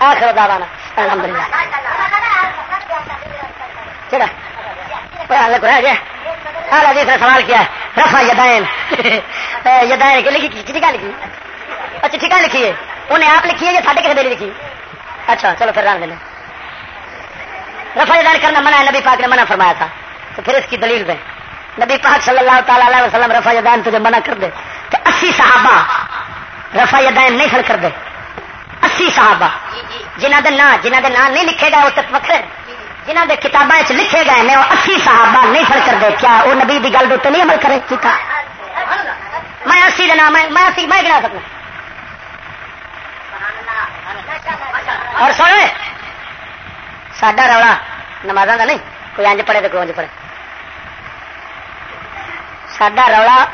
آخر دعوانا الحمد للہ جی سوال کیا رفا یدائن یدائن لکھی چٹھی کا لکھی چٹھی کا لکھی ہے انہیں آپ لکھی ہے یا ساڈے کسی دیر لکھی اچھا چلو پھر ران دینا رفا یدائن کرنا، منع ہے، نبی پاک نے منع فرمایا تھا۔ تو پھر اس کی دلیل دیں۔ نبی پاک صلی اللہ تعالی علیہ وسلم رفا یدائن تجھے منع کر دے۔ تو اسی صحابہ رفا یدائن نہیں کھڑ کر دے۔ اسی صحابہ۔ جنہ دے نا جنہ دے نا نہیں لکھے گا وہ تک وکر جنہ دے کتابیں لکھے گئے نے، وہ اسی صحابہ نہیں کھڑ کر دے۔ کیا وہ نبی دی گل دے نہیں عمل کرے؟ کیتا میں اسی دے نام میں اسی میں گنا سکوں۔ اور سن ساڈا رولا نمازاں کا نہیں، کوئی انج پڑھے تو کوئی انج پڑھے۔ سڈا رولا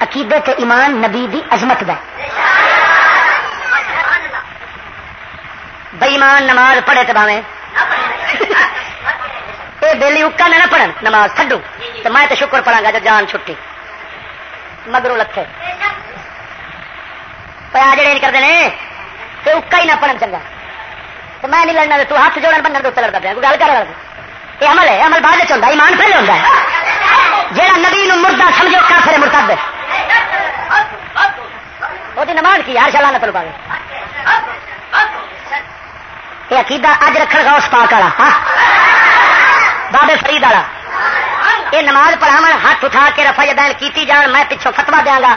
عقیدت ایمان نبی دی عظمت دا بےمان نماز پڑھے تو باوے یہ بےلی اکا نہ پڑھن، نماز تھڈو۔ تو میں تو شکر پڑھا گا جب جان چھٹی۔ مگرو لکھے۔ پیا جڑے کرتے ہیں اکا ہی نہ پڑھن چنگا۔ تو میں نہیں لڑنا، تو ہاتھ جوڑن بننے تو لڑتا پیا۔ گل کر یہ عمل ہے عمل بعد چ ایمان پہلے ہوتا ہے۔ جہاں نبی مردہ سمجھو، کافر مرتد وہ نماز کی، ہر شالا نہ پلو پاوے۔ یہ عقیدہ اج رکھن گا اس پاک والا ہاں۔ بابے فرید والا۔ یہ نماز پڑھاو ہاتھ اٹھا کے رفا جدائن کیتی جان، میں پچھوں فتوا دیا گا۔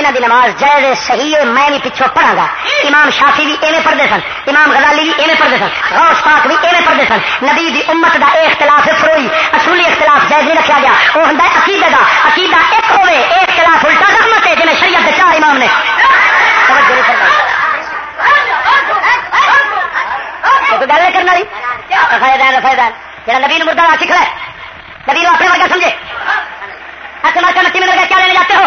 یہاں دی نماز جائز صحیح ہے، میں بھی پچھوں پڑھا گا۔ امام شافی بھی ایویں پڑھتے سن، امام غزالی بھی ایویں پڑھتے سن روس پاک بھی ایویں پڑھتے سن۔ نبی دی امت دا اے اختلاف فروئی، اصولی اختلاف جائز نہیں رکھا گیا۔ وہ ہوں عقیدے کا عقیدہ ایک ہوے اختلاف الٹا رحمت ہے جی شریعت چار امام نے۔ گل کرنا فائدہ فائدہ جہاں نبی مردہ سکھ ہے، نبی اپنے ورگا سمجھے۔ اچھا مارکا مٹی میں لگا کیا لینے جاتے ہو؟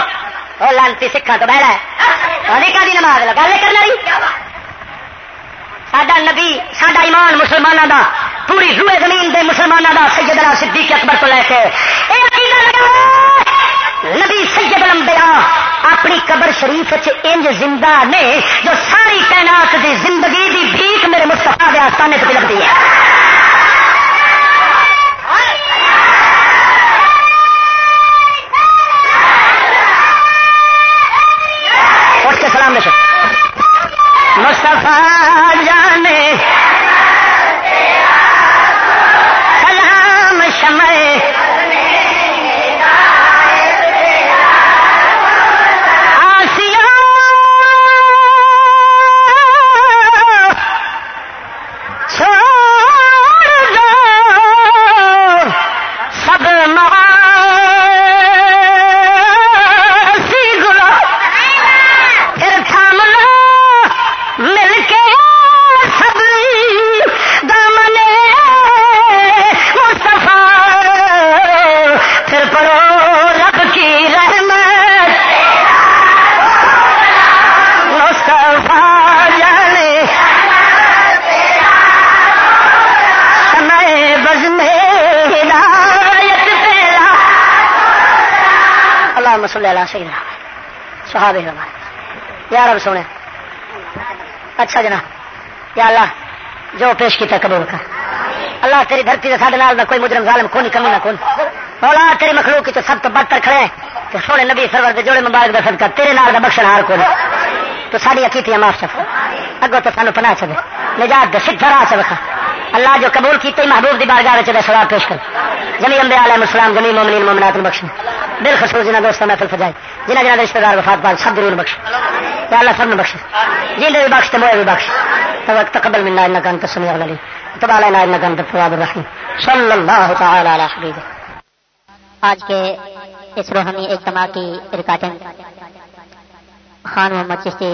وہ لانتی سکھا تو بہرا ہے کا نماز گل کرنا سڈا نبی سڈا ایمان مسلمانوں دا پوری روئے زمین دے مسلمانوں دا سیدنا صدیق اکبر کو لے کے نبی سید الانبیاء اپنی قبر شریف انج زندہ نے جو ساری تعینات سونے۔ اچھا جناب، یا اللہ، جو پیش کیتا قبول کر۔ اللہ تیری دھرتی سے سارے نال کوئی مجرم ظالم، کون کمی نہ کون؟ مولا، تیری مخلوق کی تو سب تو بدتر کھڑے کہ سونے نبی سرور دے جوڑے مبارک دا صدقہ، تیرے نال دا بخشن ہار کون؟ تو ساری عقیدتیاں معاف چف اگو تو سانو پناہ چلے نجات دے سکھ راہ چ اللہ جو قبول کیتے، محبوب دی بارگاہ وچ دے سوال پیش کر۔ جمی انبیاء علیہ السلام، جمی مومنین، مومنات بخش دل خصوص جنہ دوستوں محفل فجائے جنہ جنہ رشتہ دار وفات پال سب ضرور بخش یا اللہ سب نے بخش۔ جن بھی بخش موئے بھی بخش۔ تقبل منا انك انت السميع العليم تب علينا انك انت التواب الرحيم صلى الله تعالى على حبيبه آج کے اس روحانی اجتماع کی ریکارڈنگ خان محمد چشتی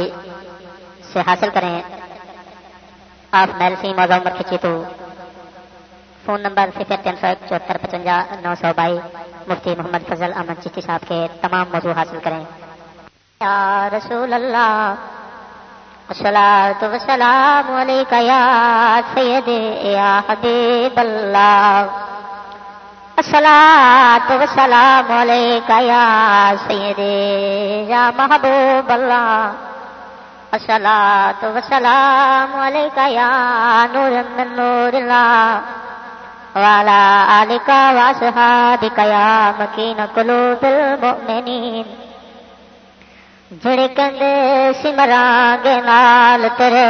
سے حاصل کریں۔ آپ میل سی موضوع عمر کھچی تو فون نمبر صفر تین سو ایک چوہتر پچنجا نو سو بائی مفتی محمد فضل احمد چشتی صاحب کے تمام موضوع حاصل کریں۔ یا رسول اللہ السلام وسلام علیکہ یا سید یا حبیب اللہ السلام وسلام علیکہ یا سید یا محبوب اللہ الصلاة والسلام عليك يا نور من نور الله. وعلى آلك وأصحابك يا مكين قلوب المؤمنين. جڑے کہندے سمران گے نال تیرے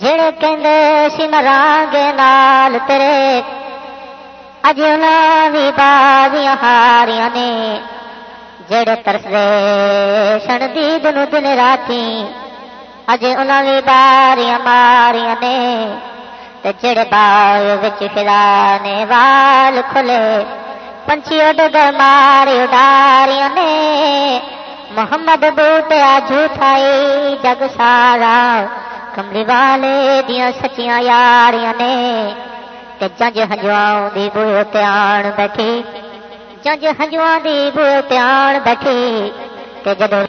جڑے کہندے سمران گے نال تیرے اج انہاں وی بازیاں ہاریاں نے جڑے ترسدے سن دی دن دن راتی اج انہاں وی باریاں ماریاں نے تے جڑے باغ وچ خدا وال کھلے پنچھی اڈ گئے ماری اڈاریاں نے محمد بوٹیا جھوٹائی جگ سارا کملی والے دیاں سچیاں یاریاں نے تے جنج ہنجواؤں دی بوئے تیان بیٹھی جنج ہنجواں دی بوئے تیان بیٹھی تے جدو